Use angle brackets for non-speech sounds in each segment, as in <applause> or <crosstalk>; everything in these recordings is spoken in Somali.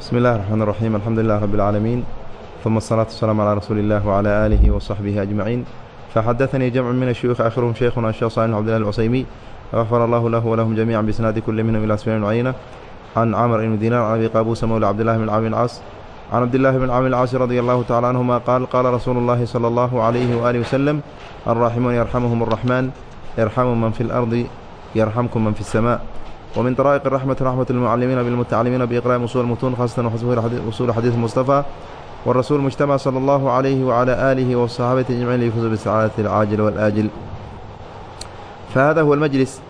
بسم الله الرحمن الرحيم الحمد لله رب العالمين ثم الصلاة والسلام على رسول الله وعلى آله وصحبه أجمعين فحدثني جمع من الشيوخ آخرهم شيخنا الشيخ صالح عبد الله العصيمي غفر الله له ولهم جميعا بإسناد كل منهم إلى سفيان العينة عن عمر بن دينار عن أبي قابوس مولى عبد الله بن عامر العاص عن عبد الله بن عامر العاص رضي الله تعالى عنهما قال قال رسول الله صلى الله عليه وآله وسلم الراحمون يرحمهم الرحمن يرحم من في الأرض يرحمكم من في السماء ومن طرائق الرحمة رحمة المعلمين بالمتعلمين بإقراء أصول المتون خاصة وصول حديث المصطفى والرسول مجتمع صلى الله عليه وعلى آله والصحابة أجمعين ليفوزوا بالسعادة العاجل والآجل فهذا هو المجلس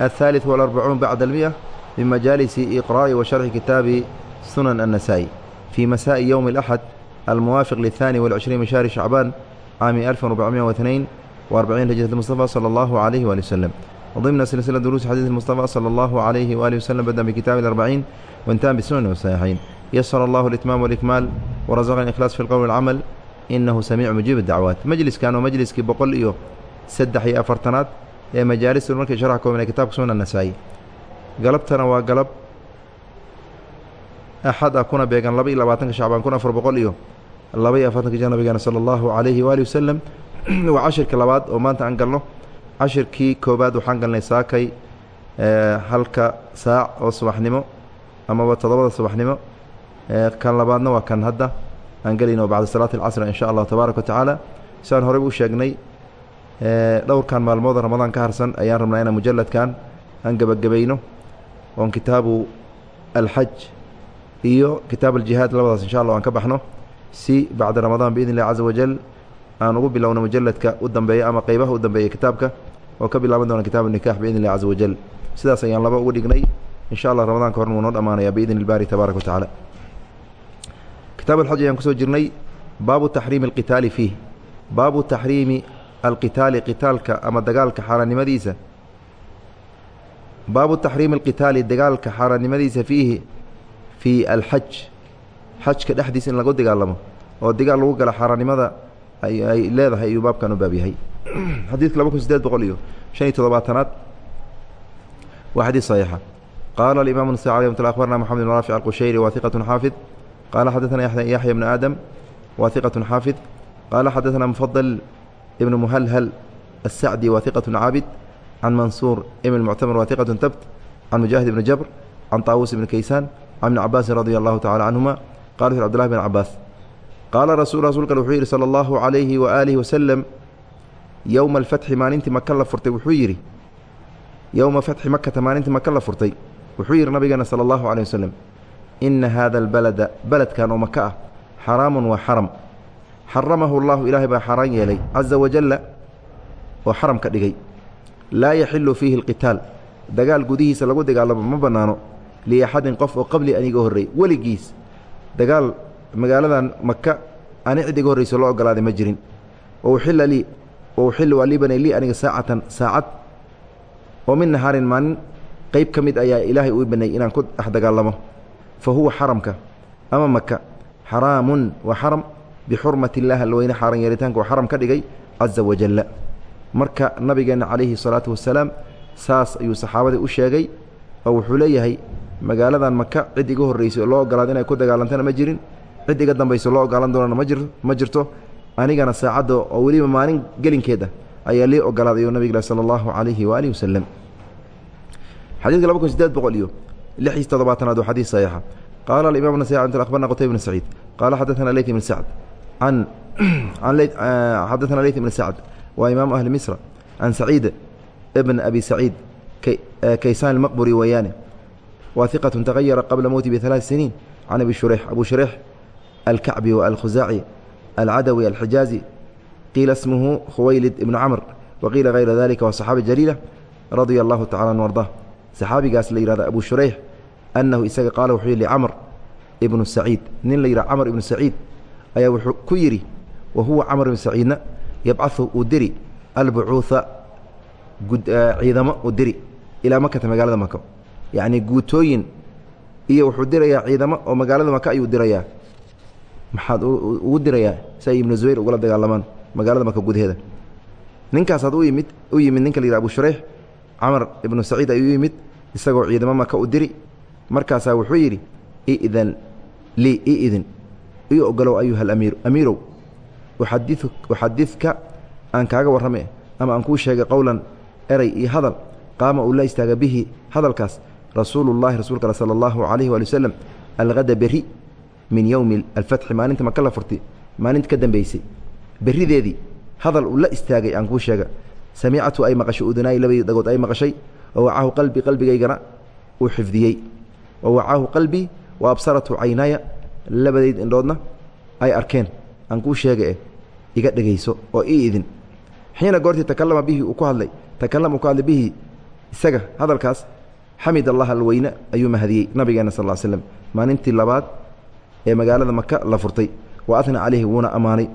الثالث والأربعون بعد المئة من مجالس إقراء وشرح كتاب سنن النسائي في مساء يوم الأحد الموافق للثاني والعشرين من شهر شعبان عام 1442 هجرة المصطفى صلى الله عليه وآله وسلم وضمن سلسلة دروس حديث المصطفى صلى الله عليه وآله وسلم بدأ بكتاب الأربعين وانتهى بالسنن والصحيحين يسر الله الإتمام والإكمال ورزقنا الإخلاص في القول والعمل إنه سميع مجيب الدعوات مجلس كانوا مجلس كي بقول إيوه سدح يا أفرتنات يا مجالس المركز شرحكم من كتاب سنن النسائي قلبتنا وقلب أحد أكون بيغان لبي لباتنك شعبان كنا أفر بقول إيوه لبي أفرتنك جانا بيغان صلى الله عليه وآله وسلم وعشر كلابات وما أنت أنقلنا cashirkii koobaad waxaan galnay saakay halka saac oo subaxnimo amaba toddobada subaxnimo kan labaadna waa kan hadda. Aan gelayno bacda salaati alcasr in sha allahu tabaaraka wa tacaala. Siaan horey u sheegnay dhowrkan maalmood ramadaan ka harsan ayaan rabnaa inaan mujalladkan aan gebagabayno oon kitaabu alxaj iyo kitaab aljihaad labadaas insha allah aan ka baxno. Si bacda ramadaan biidn illahi caza wajal aan ugu bilowno mujaladka u dambeeya ama qeybaha u dambeeya kitaabka oo ka bilaaban doona kitaab nikax biidn illahi caza wajal. Sidaas ayaan laba ugu dhignay. Insha allah ramadaanka horna wuu noo dhamaanaya biidn ilbaari tabaaraka wa kitaab alxaj ayaan ku soo jirnay baabu taxriimi alqitaali fiih. Baabu taxriimi alqitaali qitaalka ama dagaalka xaaraannimadiisa. Baabu taxriimi alqitaali dagaalka xaaraannimadiisa fiihi fii alxaj xajka dhexdiisa in lagu dagaalamo oo dagaal lagu gala xaaraannimada ay leedahay ayuu baabkan u baab yahay <clears throat> xadiidka laba kun sideed boqol iyo shan iyo toddobaatanaad waa xadiid صaxiixa qaala alimam النasai alي mt abarna mxamed بn raafic alqushayri wa hiqaة xaafid qaala xadaثna yaxya bn aadam wa hiqaة xaafid qaala xadaثna mfadل ibn muhalhal الsacdi wa hiqaة caabid can mansuur ibn muctamir wa hiqaة tabt can mujaahid ibn jabr can طaawuus ibn kaysaan can ibni cabaasin radi allahu tacala canهuma qala u cbdulahi bn cabaas qaala rasul rasuulka wuxuu yidhi salى اllahu عalayhi waalihi waslem yowma alfatxi maalintii maka la furtay wuxuu yidhi yowma fatxi makata maalintii maka la furtay wuxuu yidhi nabigeena sala allahu caleyh waslem inna haada albalada beledkan oo maka ah xaraamun waa xaram xaramahu allahu ilaahay baa xaaraan yeelay caza wajalla oo xaram ka dhigay laa yaxilu fiihi alqitaal dagaal gudihiisa lagu dagaalamo ma bannaano liaxadin qof oo qabli aniga horreey weligiis dagaal magaaladan maka ani cid iga horreyso loo ogolaaday ma jirin wa uxilla lii wa uxillu waa lii banay lii aniga saacatan saacad oo min nahaarin maalin qeyb ka mid ayaa ilaahay uu baneeyey inaan ku dhex dagaalamo fa huwa xaramka ama maka xaraamun waa xaram bixurmati illahi alweyne xaaran yeelitaanka waa xaram ka dhigay caza wajalla marka nabigeenna calayhi salaatu wasalaam saas ayuu saxaabadii u sheegay oo wuxuu leeyahay magaaladan maka cid iga horreysay oo loo ogolaada inay ku dagaalantana ma jirin cid iga dambayso loo ogaalan doonana ma jirto anigana saacadda oo weliba maalin gelinkeed ayaa lii ogolaadayo nabig sal allahu alayhi waaalihi wasalem xadiidka laba kun sideed boqol iyo lix iyo toddobaatanaad waa xadii saxiixa. Qaala alimaam bn said akhbarna qutayba bn saciid. Qaala xadaana ley bn sacd an xadaana ley bn sacd waa imaamu ahli misr can saciid bn abi saciid eh, kaysaan almaqburi weeyaane waa iqatu tagayara qabla mowti bialaat siniin. Can abi shureyx abu shureyx alkacbi wa alkhusaaci alcadawi alxijaazi qiila smuhu khuwaylid ibnu camr waqiila hayra dalika waa saxaabi jaliila radia allahu tacala an arda saxaabigaas la yihahda abu shureyx annahu isaga qaala wuxuu yihi licamr ibnu saciid nin la yidhaha camr ibnu saciid ayaa wuxuu ku yidhi wa huwa camr ibnu saciidna yabcahu uu diri albucuuha ciidamo uu diri ilaa makata magaalada maka yacni guutooyin iyo wuxuu dirayaa ciidamo oo magaalada maka ayuu dirayaa maxaad ugu dirayaa si ay ibnu zubayr ugula dagaalamaan magaalada maka gudaheeda. Ninkaasaad u yimid u yimid ninka la yidhaha abu shureyx camar ibnu saciid ayuu yimid isagoo ciidamo maka u diri. Markaasaa wuxuu yidhi i'dan lii i idin ii ogolow ayuha alamiiru amiirow uxadidka aan kaaga warrame ama aan kuu sheegay qowlan eray iyo hadal qaama uu la istaaga bihi hadalkaas rasuulullahi rasuulka ale sala allahu calayhi waali wasalam alhada berri min yowmi alfatxi maalinta maka la furtay maalinta ka dambeysay. Berrideedii hadal uu la istaagay aan kuu sheega samicatu ay maqashay udunaayi labadii dhagood ay maqashay wa qalbi qalbigaygana uu xifdiyey. Wa wacaahu wa absaratu caynaaya labadeyd indhoodna ay arkeen. Aan kuu sheega eh iga dhegayso oo ii idin. Xiina goortii takalama bihi uu ku hadlay takalama uu ku hadlay bihi isaga hadalkaas xamid allah alweyne ayuu mahadiyey nabigeena sal l slem maalintii labaad ee magaalada maka la furtay. Wa atna calayhi wuuna ammaanay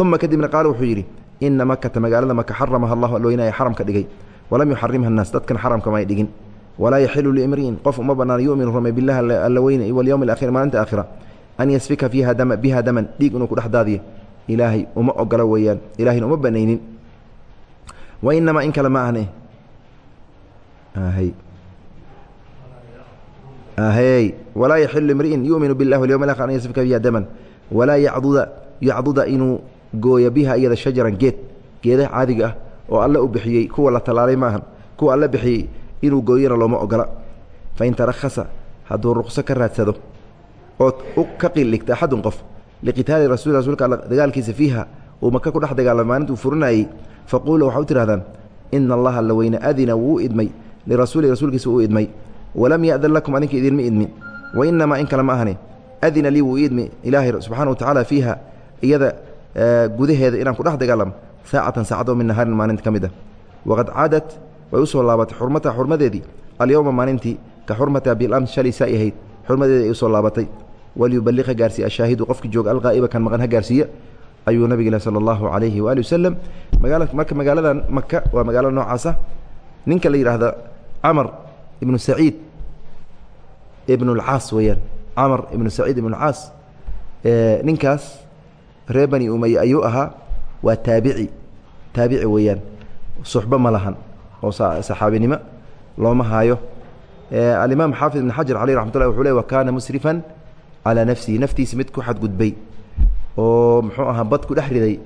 uma kadibna qaala wuxuu yidhi ina makata magaalada maka xaramaha allahu alweyne ee xaram dhigay. Walam yuxarimha annaas dadkan xaramka may dhigin. Walaa yaxilu liimri'in qof uma bannaan yuminu rumay billahi alla walyowmi alaakhir maalinta aakhira an yasfika biha daman dhiig inuu ku dhex daadiyo. Ilaahay uma ogola weeyaan ilaahayna uma banaynin. Wa inamaa in kale ma ahne walaa yaxilu imri'in yuminu billahi walyowmi alakhir an yasfika fiiha daman walaa yacduda yacduda inuu gooyo biha iyada shajaran geed geedaha caadiga ah oo alle u bixiyey kuwa la tallaalay maahan kuwa alle bixiyey inuu gooyona looma ogola. Fain tarakhasa hadduu ruqso ka raadsado ood ka qildhigta axadun qof liqitaali rasul rasuulka dagaalkiisa fiiha uu maka ku dhex dagaalama maalintuu furinayey faquula waxaa u tidhahdaan ina allaha alla weyne adina wuu idmay lirasuuli rasuulkiisa uu idmay walam ya'dan lakum adinka idinma idmin wa inamaa in kale ma ahne adina lii wuu idmi ilaahay subxana wa tacaala fiiha iyada gudaheeda inaan ku dhex dagaalamo saacatan saacadoo min nahaarin maalinta ka mid ah. Waqad caadat way u soo laabatay xurmataha xurmadeedii alyowma maalintii ka xurmataha bilamsi shalay saa i ahayd xurmadeedii ay u soo laabatay. Walyubaliq ha gaarsiiya ashaahidu qofkii jooga alqaa'iba kan maqan ha gaarsiiya ayuu nabig ilahi sala allahu calayhi waali wasalam magaala marka magaaladan maka waa magaalo noocaasa ninka la yidhaahda camar ibnu saciid ibnu lcaas weeyaan. Camar ibnu saciid ibnu lcaas ninkaas reer bani umeye ayuu ahaa waa taabici taabici weeyaan. Suxbo ma lahan oo saxaabinimo looma haayo. Alimaam xaafid ibn xajar caleyh raxmat llahi wuxuu le wa musrifan calaa nafsihi. Naftiisa mid ku xadgudbay oo muxuu ahaa bad ku dhex riday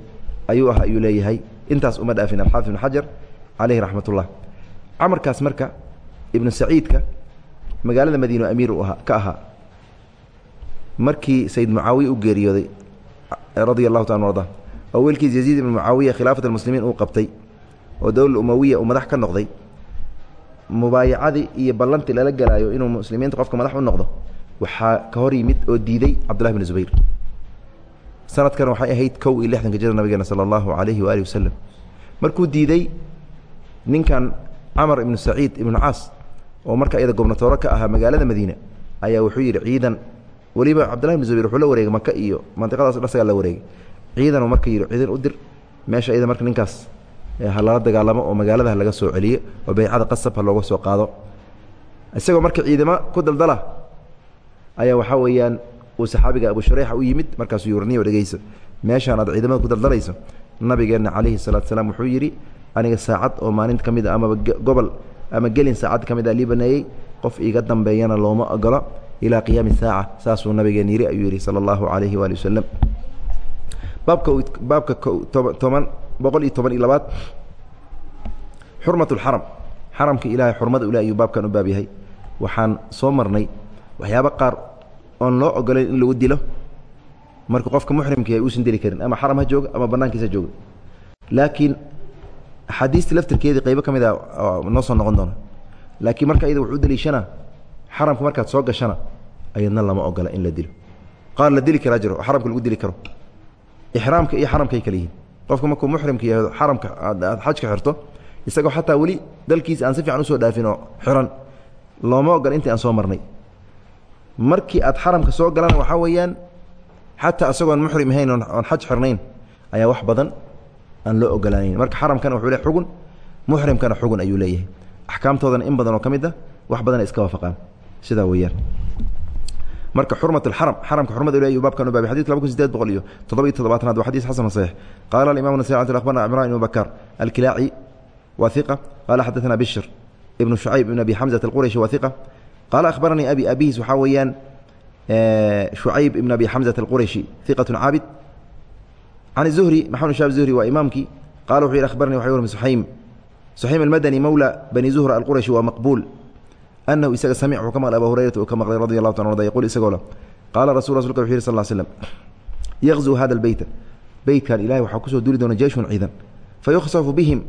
ayuu ah ayuu leeyahay. Intaas uma dhaafin alxaafid ibn xajar caleyhi raxmat camarkaas marka ibnu saciidka magaalada madiino amiir ka ahaa. Markii sayid mucaawiya u geeriyooday radia allahu taala arda oo wiilkiis yaziid ibn mucaawiya khilaafat almuslimiin uu qabtay oo dowla umawiya uu madax ka noqday mubaayacadii iyo ballantii lala gelaayo inuu muslimiinta qofka madax u noqdo waxaa ka hor yimid oo diiday cabdullahi bn zubayr. Sanadkan waxay ahayd kow iyo lixdanka jira nabigeena sala allahu calayhi waalihi wasalam markuu diiday ninkan camar ibnu saciid ibnu caas oo marka iyada gobnatooro ka ahaa magaalada madiina ayaa wuxuu yidhi ciidan. Weliba cabdullahi bn zubayr wuxuu la wareegay maka iyo mantiqadaas dhasagaa la wareegay. Ciidanuu marka yidhi ciidan u dir. Meesha iyada marka ninkaas ha lala dagaalamo oo magaalada laga soo celiyo oo baycada qasab ha looga soo qaado. Isagoo marka ciidamo ku daldala ayaa waxaa weeyaan uu saxaabiga abu shureyxa u yimid markaasuu yurniyo dhegeyso meeshaan aad ciidamada ku daldalayso nabigeenna calayhi salaatu salaam wuxuu yidhi aniga saacad oo maalinta ka mid a amaba gobol ama gelin saacad ka mid a lii baneeyey qof iiga dambeeyana looma ogolo ilaa qiyaami saaca saasuu nabigeen yidhi ayuu yidhi sala allahu calayhi waali wasalam baabka baabka toban boqol iyo toban iyo labaad. Xurmat اlxaram xaramka ilaahay xurmada ule ayuu baabkan u baab yahay. Waxaan soo marnay waxyaabo qaar oon loo ogolayn in lagu dilo. Marka qofka muxrimka uusan dili karin ama xaram ha jooga ama banaankiisa ha jooga laakiin axaadiista laftirkeedii qaybo ka mid a noo soo noqon doona laakiin marka iyada wuxuu daliishana xaramka markaad soo gashana ayadna lama ogola in la dilo. Qaar la dili karaa jiro xaramka lagu dili karo. Ixraamka iyo xaramkay kala yihiin. Qofka markuu muxrimka yahay xaramka aad xajka xirto isagoo xataa weli dalkiisa aan si fiican u soo dhaafin oo xiran looma ogola intii aan soo marnay. Markii aad xaramka soo galana waxaa weeyaan xataa isagoon muxrim ahayn oon xaj xirnayn ayaa wax badan aan loo ogolaanayn. Marka xaramkana wuxuu le xugun muxrimkana xugun ayuu leeyahay. Axkaamtoodana in badan oo ka mid ah wax badan iska waafaqaan. Sidaa weeyaan. Marka xurmat اxaram xaramka xurmad u baabkan u baabay laba kun sideed boqol iyo toddoba iyo toddobaatanaad waa xadiis xasan saxiix. Qaala alimamu nasai al akhbarna cimraan ibnu bakar alkilaaci wa hiqa qaala xaddaثna bishr ibnu shucayb ibn abi xamzat alqurayshi wa hiqa qaala akhbaranii abi abihiis waxaa weeyaan shucayb ibn abi xamzat alqurayshi hiqatu caabid can الzuhri maxamed shab zuhri waa imaamkii qala wuxuu yidhi akhbarani waxa warmi suxaym suxaym almadani mowla bani zuhra alqurashi waa maqbuul anahu isaga samic wuxuu ka maqlay abaa hurayrata uu ka maqlay radi allahu tan arda yquul isagoo le qaala rasul rasulka wuxu yih sal slam yaqzuu hada albeyta beytkan ilahay waxaa ku soo duuli doona jeyshun ciidan fayukhsafu bihim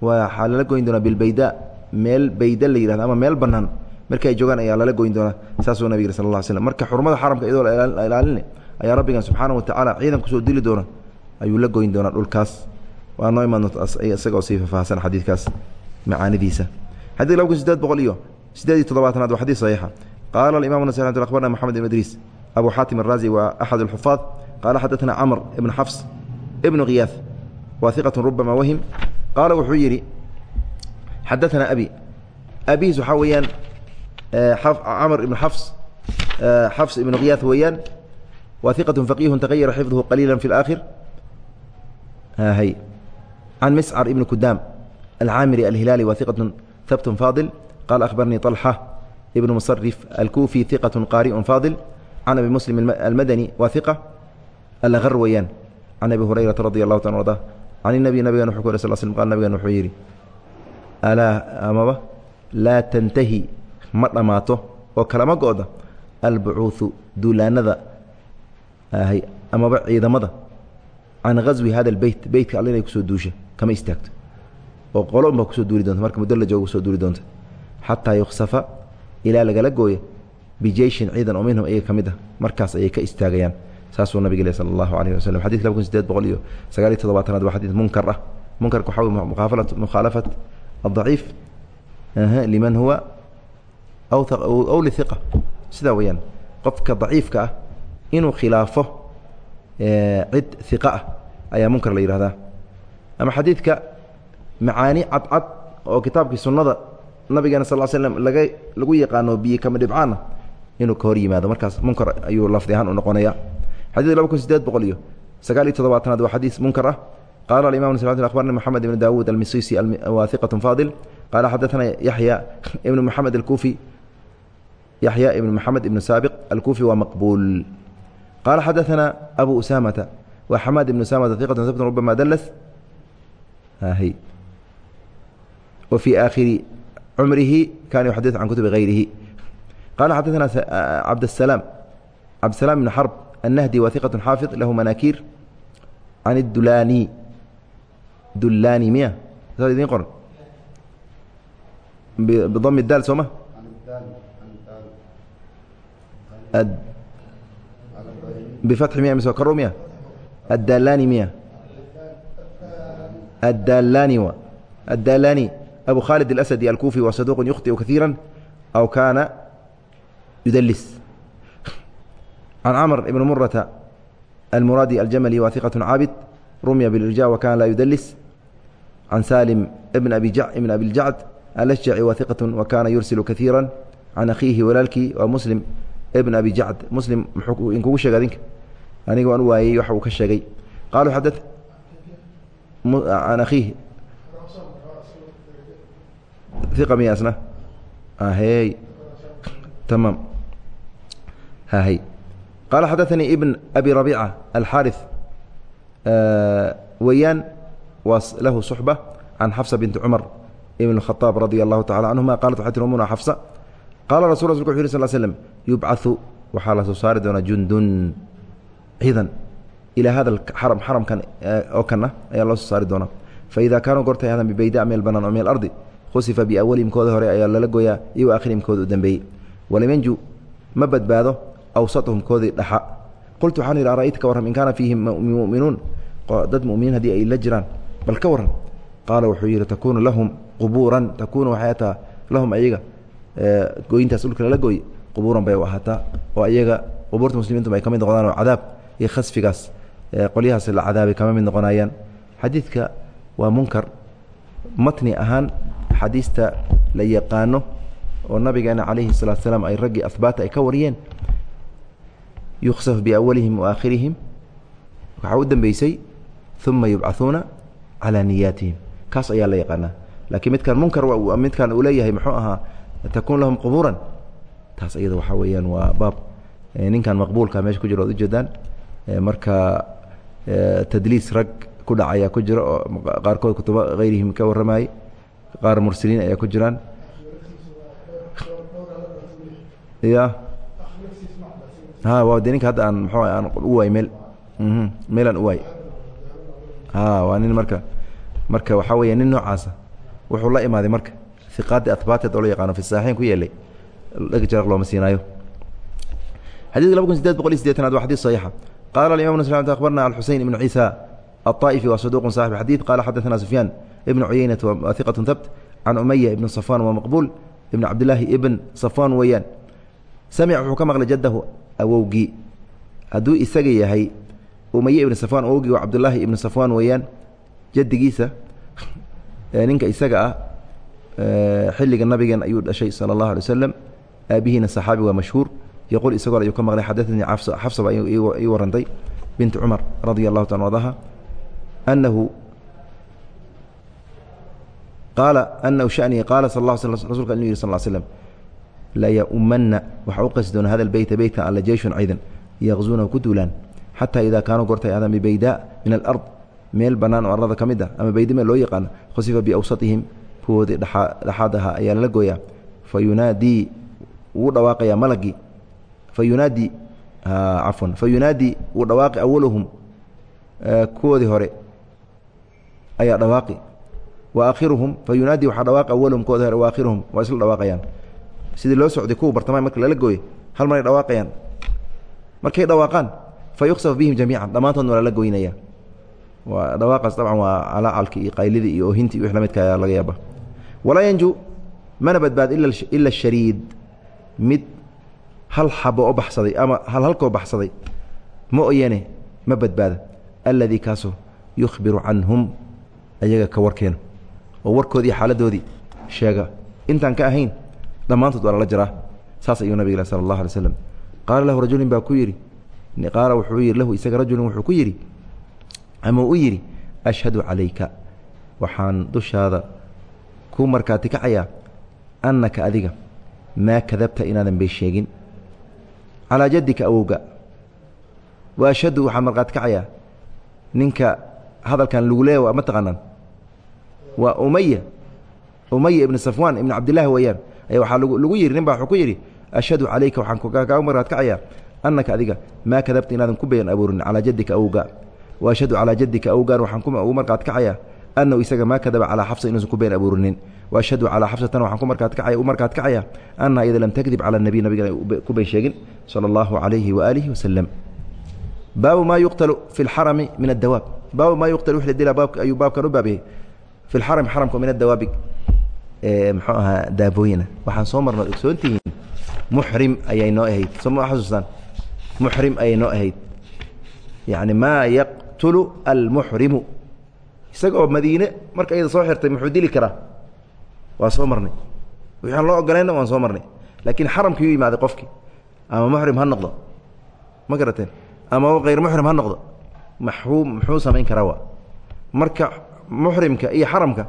waxaa lala goyn doonaa bilbayda meel bayda la yihahdo ama meel bannaan marka ay joogaan ayaa lala goyn doonaa saasuu nabig yiri sal la slam marka xurmada xaramka iyadoo la ilaaline ayaa rabbigan subxaana wa tacaala ciidan ku soo dili doona ayuu la goyn doonaa dhulkaas. Waa noo imaan isagoo sii faahfaahsan xadiidkaas macaanidiisa. Xadid laba kun sideed boqol iyo sideed iyo toddobaatanaad waa xadiid saxiixa. Qaala alimam nas akhbarna moxamed ibn idriis abu xaatim araazi waa axad alxufaad qaala xadaثna camr ibn xafs ibnu khiyaaf waa iqat rubama wahim. Qaala wuxuu yidhi xadaثna abi. Abihiis waxaa weeyaan camr ibn xafs xafs ibnu khiyaaf weeyaan waa iqat faqiihu tagayara xifduhu qaliila fi اlaakhir hy can miscar ibn kudaam alcaamiri alhilaali waa iqat habt faadil qala akhbarnii طalxa ibn musarif alkuufi iqat qaariء faadil can abi muslim almadani waa iqa alaqar weeyaan can abi hurayrata radi allahu ta arda can inabi nabigan wuxuu ku yh sl slm qal nabigan wuxuu yidhi alaa amaba laa tantahi ma dhammaato oo kalama go-da albucuuثu duulaanada ahay amaba ciidamada. Can gaswi hada beyt beytka all inay ku soo duusha kama istaagto. Oo qolo unbaa ku soo duuli doonta marka muddo la jooga ku soo duuli doonta. Xataa yuksafa ilaa lagala gooya bijeyshin ciidan oo minhum ayaga ka mid ah markaas ayay ka istaagayaan. Saasuu nabig le sala allahu alayh waslm xadidka laba kun sideed boqol iyo sagaal iyo toddobaatanaad waa xadiid munkar ah. Munkarka waxaa wey mukhaalafat adaciif liman huwa aw lihiqa sidaa weyaan qofka daciifka ah inuu khilaafo cid hiqa ah ayaa munkar la yihahdaa ama xadiidka macaani cadcad oo kitaabkii sunnada nabigeena sal l slm laga lagu yaqaano biyo kama dhibcaana inuu ka hor yimaado. Markaas munkar ayuu lafdi ahaan u noqonaya xadid laba kun sideed boqol iyo sagaal iyo toddobaatanaad waa xadiis munkar ah. Qaala aimam abarna moxamed ibn dawuud almisisi waa iqat faadil. Qaala xadaثna yaxya ibn moxamed alkufi yaxya ibn moxamed ibn saabiq alkufi waa maqbuul qaala xadaثna abu usamata wa xamaad ibn usamata iqat habt rubama dls wa fii aakhiri cumrihi kana yuxadid can kutubi hayrihi qala xadaثna cabdالsalaam cabdالsalaam ibn xarb النهدي وثقة xاaفظ لh مناkير عن الdulاني dulاني miya saa idin qoran بضم الdال soo ma بفتح miya mise karo miya الdalاني miya الdalاني w الdalاني أبو khالد الأسدي الكوفي وصدوق يخطئ كثيرا أو كان يدلس can camr ibn murata almuraadi aljamali waa iqat caabid rumya bilirja wa kana laa yudalis can salim ibn ibn abiljacd alashjaci waa iqat wa kana yursilu kaiira can akhiihi walaalkii bn abi jacd muslim inkugu sheega adinka. Aniga waan waayey waxa uu ka sheegay. Qaalu xada can akhiihi iqa miya asna ahey ah, tamaam hahey qaala xadaanii ibn abi rabiica alxaari weeyaan waa lahu suxba can xafsa binti cumar ibn اkhaaab radia allahu tacala canhuma qalat waxay tirmuna xafsa qaala rasul rasulka wuxu yh sl slm yubcaثu waxaa la soo saari doonaa jundun ciidan ilaa hada xaram xaramkan oo kan ah ayaa loo soo saari doonaa faida kaanuu gortay hadan bibayda meel banaan oo meel ardi khusifa biawalihim hore ayaa lala gooyaa iyo aakhirihim kooda u dambeeyey walam ma badbaado awsatuhum koodii dhaxa qultu waxaan yidhi ara'ayta ka in kaana fiihim mu'minuun dad mu'miniin haddii ay la jiraan bal ka warran qaala wuxuu yidhi takuunu lahum qubuuran takuunu waxay ataa lahum ayaga gooyintaas dhulka lala gooy qubuuran bay u ahaataa oo ayaga qubuurta muslimiintu ay ka noqdaan oo cadaab iyo khasfigaas qolyahaas la cadaabay kama mid noqonayaan. Xadiidka waa munkar. Matni ahaan xadiista la yaqaano oo nabigeena calayhi salaatu salaam ay raggii ahbaata ay ka wariyeen yuksaf biawalihim waakhirihim waxaa u dambeysay uma yubcaثuuna calaa niyaatihim. Kaas ayaa la yaqaanaa. Laakiin midkan munkar midkan uu leeyahay muxuu ahaa takuun lahum qubuuran. Taas iyada waxaa weeyaan waa baab ninkan maqbuulka meesha ku jiro od ujeedaan marka tadliis rag ku dhac ayaa ku jira oo qaarkood kutubo hayrihim ka warramayey qaar mursiliin ayaa ku jiraan. Ya waa de ninka hadda aan mxu aan u waay meel. Meelaan u waay. Ha waa nin marka marka waxaa weya nin noocaasa wuxuu la imaaday marka iqaadi atbaateed oo la yaqaano fi saaxiin ku yeelay dheg jaraq looma siinaayo xadidka laba kun sideed boqol iyo sideetanaad waa xadis saxiixa qala alimam ns akhbarna alxuseyn ibnu ciisa aلطائفي wa صدوq صاحب xadيث qال xadثna سفyان بن عuyeynة wa ثiqة hbt can أمyة بن صفوان wa maqبuل بن cabdاللaahi بن صفوان weeyaan samع wuxuu ka maqlay jadahu awowgii hadduu isaga yahay umaye ibn safwan awowgii waa cabdulaahi ibnu safwan weeyaan jadigiisa <laughs> ninka isaga ah xilliga nabigeen ayuu dhashay sala اllahu alay waslem aabihiina saxaabi waa mashhuur. Yoqul isagoo ayuu ka maqlay xadaanii xafsa ii warantay binti cumar radia allahu ta ardaha anahu qaala anahu shanii qaala sal la rasulka inuu yihi sal slm layaumanna waxaa u qasi doona hada beyta beytkan alla jeyshun ciidan yaqzuunahu ku duulaan xataa idaa kaanuu gortay aadaan bibaydaa min alard meel bannaan oo arlada ka mid ah ama baydime loo yaqaano khusifa biawsatihim kuwoodii dhexaad ahaa ayaa lala gooyaa. Fa yunaadii wuu dhawaaqayaa malagii. Fa yunaadii cafwan. Fa yunaadii wuu dhawaaqi awaluhum kuwoodii hore ayaa dhawaaqi. Wa aakhiruhum fa yunaadii waxaa dhawaaqi awaluhum kuwoodii hore wa aakhiruhum waa isla dhawaaqayaan. Sidii loo socday kuwa bartamaay marka lala gooye hal maray dhawaaqayaan. Markay dhawaaqaan fa yuksaf bihim jamiican dhammaantoodna waa lala goynaya waa dhawaaqaas dabcan waa calaacalki iyo qaylidii iyo oohintii wix lamidka ayaa laga yaaba walaa yanju mana badbaado ila shariid. Mid hal xabo oo baxsaday ama hal halkoo baxsaday ma oyane ma badbaada alladii kaasoo yukhbiru canhum ayaga ka warkeena oo warkoodii xaaladoodii. Sheega intaan ka ahayn dhammaantood waa lala jiraa saas ayuu nabig sala allah alay slam qaala lahu rajulin baa ku yidhi qaala wuxuu yidhi lahu isaga rajulin wuxuu ku yidhi ama u yidhi ashhadu calayka waxaan dushaada ku markaati kacayaa annaka adiga maa kadabta inaadan bay sheegin. Calaa jaddika awowga wa ashhadu waxaan markhaati kacayaa ninka hadalkan lagu leeya ma taqaanaan? Waa umaya umaya ibnu safwaan ibnu cabdillaahi weeyaan. Ayaa waxaa lagu yidhi nin baa wuxuu ku yidhi ashhadu calayka waxaan kaaga markhaati kacayaa annaka adiga maa kadabta inaadan ku bayan abuurin calaa jaddika awowga. Wa ashhadu calaa jaddika awgaan waxaan ugu markhaati kacayaa annahu isaga maa kadaba calaa xafsa inuusan ku been abuurinin wa ashhadu calaa xafsatana waxaan ku markhaati kacaya u markhaati kacayaa annaha iyada lam takdib cala nabiy nabigana ku been sheegin sala allahu calayhi waaalihi wasalam baabu maa yuqtalu fi lxarami min addawaab baabu maa yuqtalu wix la dilaa baabka ayuu baabkan u baabiyey fi lxarami xaramka min addawaabi muxuu ahaa daabooyina waxaan soo marno ogsoontihiin muxrim ayay noo ahayd soo ma xasuustaan muxrim ayay noo ahayd yacni maa yaqtulu almuxrimu isaga oo madiine marka iyada soo xirtay muxuu dili karaa? Waa soo marnay. Wixi aan loo ogolayna waan soo marnay. Laakiin xaramkii u yimaaday qofkii ama muxrim ha noqdo. Ma garateen? Ama hayr muxrim ha noqdo? Maxuu muxuu samayn karaa waa? Marka muxrimka iyo xaramka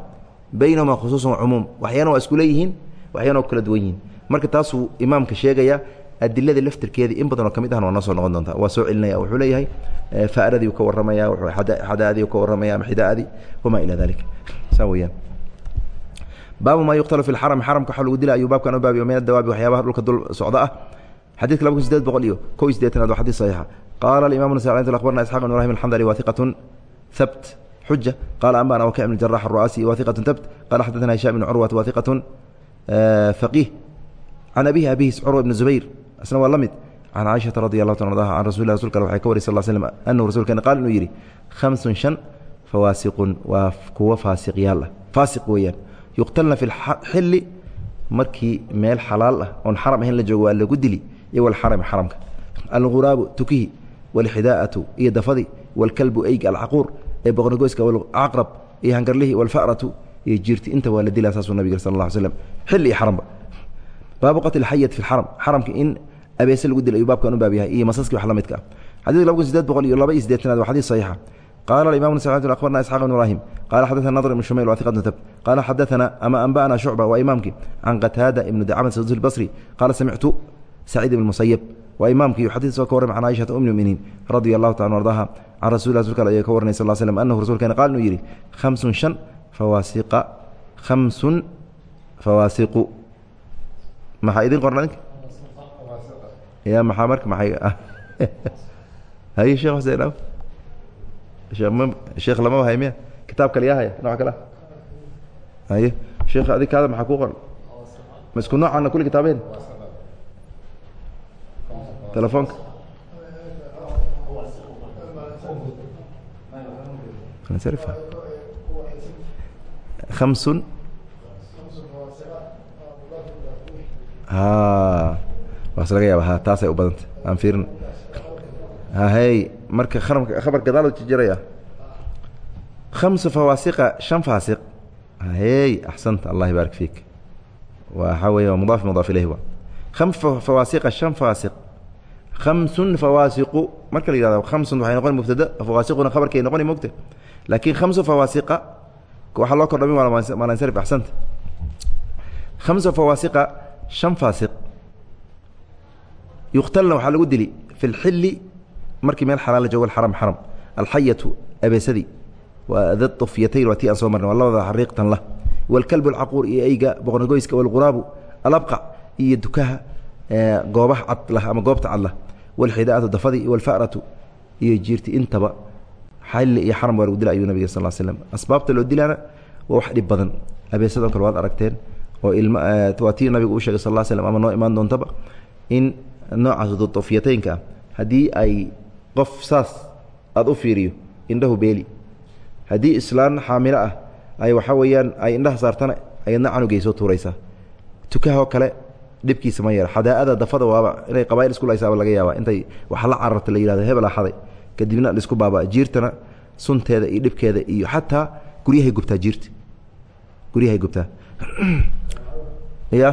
baynahumaa khusuusan wa cumuum. Waxyaana waa isku leeyihiin waxyaana kala duwan yihiin. Marka taasuu imaamka sheegayaa adilada laftirkeedii in badanoo ka mid ahna waa noo soo noqon doontaa waa soo celinaya wuxuu leeyahay faaradii ka warramaya xadaadii ka warramaya ama xidaadii wamaa ilaa dalik saa weyaan baabu maa yuqtalu fi lxarami xaramka waxaa lagu dila ayuu baabkan u baabiyo min adawaabi waxyaabaha dhulka dul socda ah? Xadidka laba kun sideed boqol iyo kow iyo sideetanaad waa xadid saxiixa qaala alimam nas akhbarna isxaq ibn ibrahim alxandali wathiqatun habt xuja qaala anbana wakic ibn jarax aru'aasi wathiqatun habt qala xadathana hishaam ibn curwat wathiqatun faqiih. Can abihi abihiis curwa ibn zubayr isna waa la can caaishata radi allahu ta ardaha can rasul rasulka waxay ka wariy sal slm anahu rasulkeen qaal inuu yidhi khamsun shan fawaasiqun waa kuwo faasiqyaal ah. Faasiq weeyaan. Yuqtalna fi xilli markii meel xalaal ah oon xaram ahayn la joogo waa lagu dili iyo xaramka. Alghuraabu tukihi walxidaa'atu iyo dafadi walkalbu eyga alcaquur ee boqnogoyska walcaqrab iyo hangarlihi walfa'ratu iyo jiirti inta waa la dilaa saasuu nabig sal slm xilli iyo xaramba baabu qatl xayat fi xaram. Xaramka in abeese lagu dil ayuu baabkan u baab yahay iyo masaski wax la midka. Ah xadidka laba kun sideed boqol iyo laba iyo sideetanaad waa xadiid saxiixa. Qaala alimam ns akhbarna isxaq ibn ibrahim qaala xadaثana nadr ibn shumayl wathiqat tab qaala xadaثana ama anba'ana shucba waa imaamkii can qataada ibnu dacama sadusi basri qaala samictu saciid ibn musayab waa imaamkii xadiis ka warram can aishata um muminiin radia allahu taala ardaha. Can rasul rasulka al ayaa ka warnay sal slm anahu rasulkeen qaal inuu yidhi khamsun shan fawaasiqa khamsun fawaasiqu. Maxaa idin qorna ninka ya maxaa marka maxay <laughs> haye sheekh xuseen sheekh m sheekh lama hay miya. Kitaab kale yaa haya nooc kale haye sheekh adig kaada maxaa ku qoran? Ma isku noocana kulli kitaabeen? Telefoonka. Hamsun waas laga yaaba ha taasay u badanta aan fiirina hahey marka khabar gadaal jiraya khamsu fawaasiqa shan faasiq. Hahey axsanta allah yibaarik fiik. Waxaa weeye waa mudaaf mudaaf ilayhi wa khams fawaasiqa shan faasiq. Khamsun fawaasiqu marka la yihahdo khamsun waxay noqoni mubtada fawaasiquna khabarkay noqoni mogta laakiin khamsu fawaasiqa waxaa loo kordhamin waa maalansarif axsanta. Khamsu fawaasiqa shan faasiq yuqtalna waxaa lagu dili fi lxilli markii meel xalaal la joogo xaram xaram. Alxayatu abeesadii waa da ufyatayn waa tii aan soo marnay waa labada xariiqtan lah. Walkalbu alcaquur iyo eyga boqnagoyska walquraabu alabqac iyo dukaha goobaha cad lah ama goobta cad lah. Walxidaatu dafadii walfaratu iyo jiirti intaba. Xalli iyo xaram waa lagu dila ayuu nabig sal slm asbaabta loo dilaana waa wax dhib badan. Abeesadoo kale waad aragteen oo waa tii nabigu uu shegay sal slm ama noo imaan doontaba in noocaas dufyataynka ah haddii ay qof saas aada u fiiriyo indhahu beeli. Haddii islaan xaamilo ah ay waxaa weeyaan ay indhaha saartana ayadna canugay soo tuuraysaa tukahoo kale dhibkiisa ma yara xadaa'ada dafada waaba inay qabail isku laysaaba laga yaaba intay wax la cararta la yihahdo hebel axaday kadibna la isku baaba jiirtana sunteeda iyo dhibkeeda iyo xataa guryahay gubtaa jiirta guryahay gubtaa. <clears throat> Ya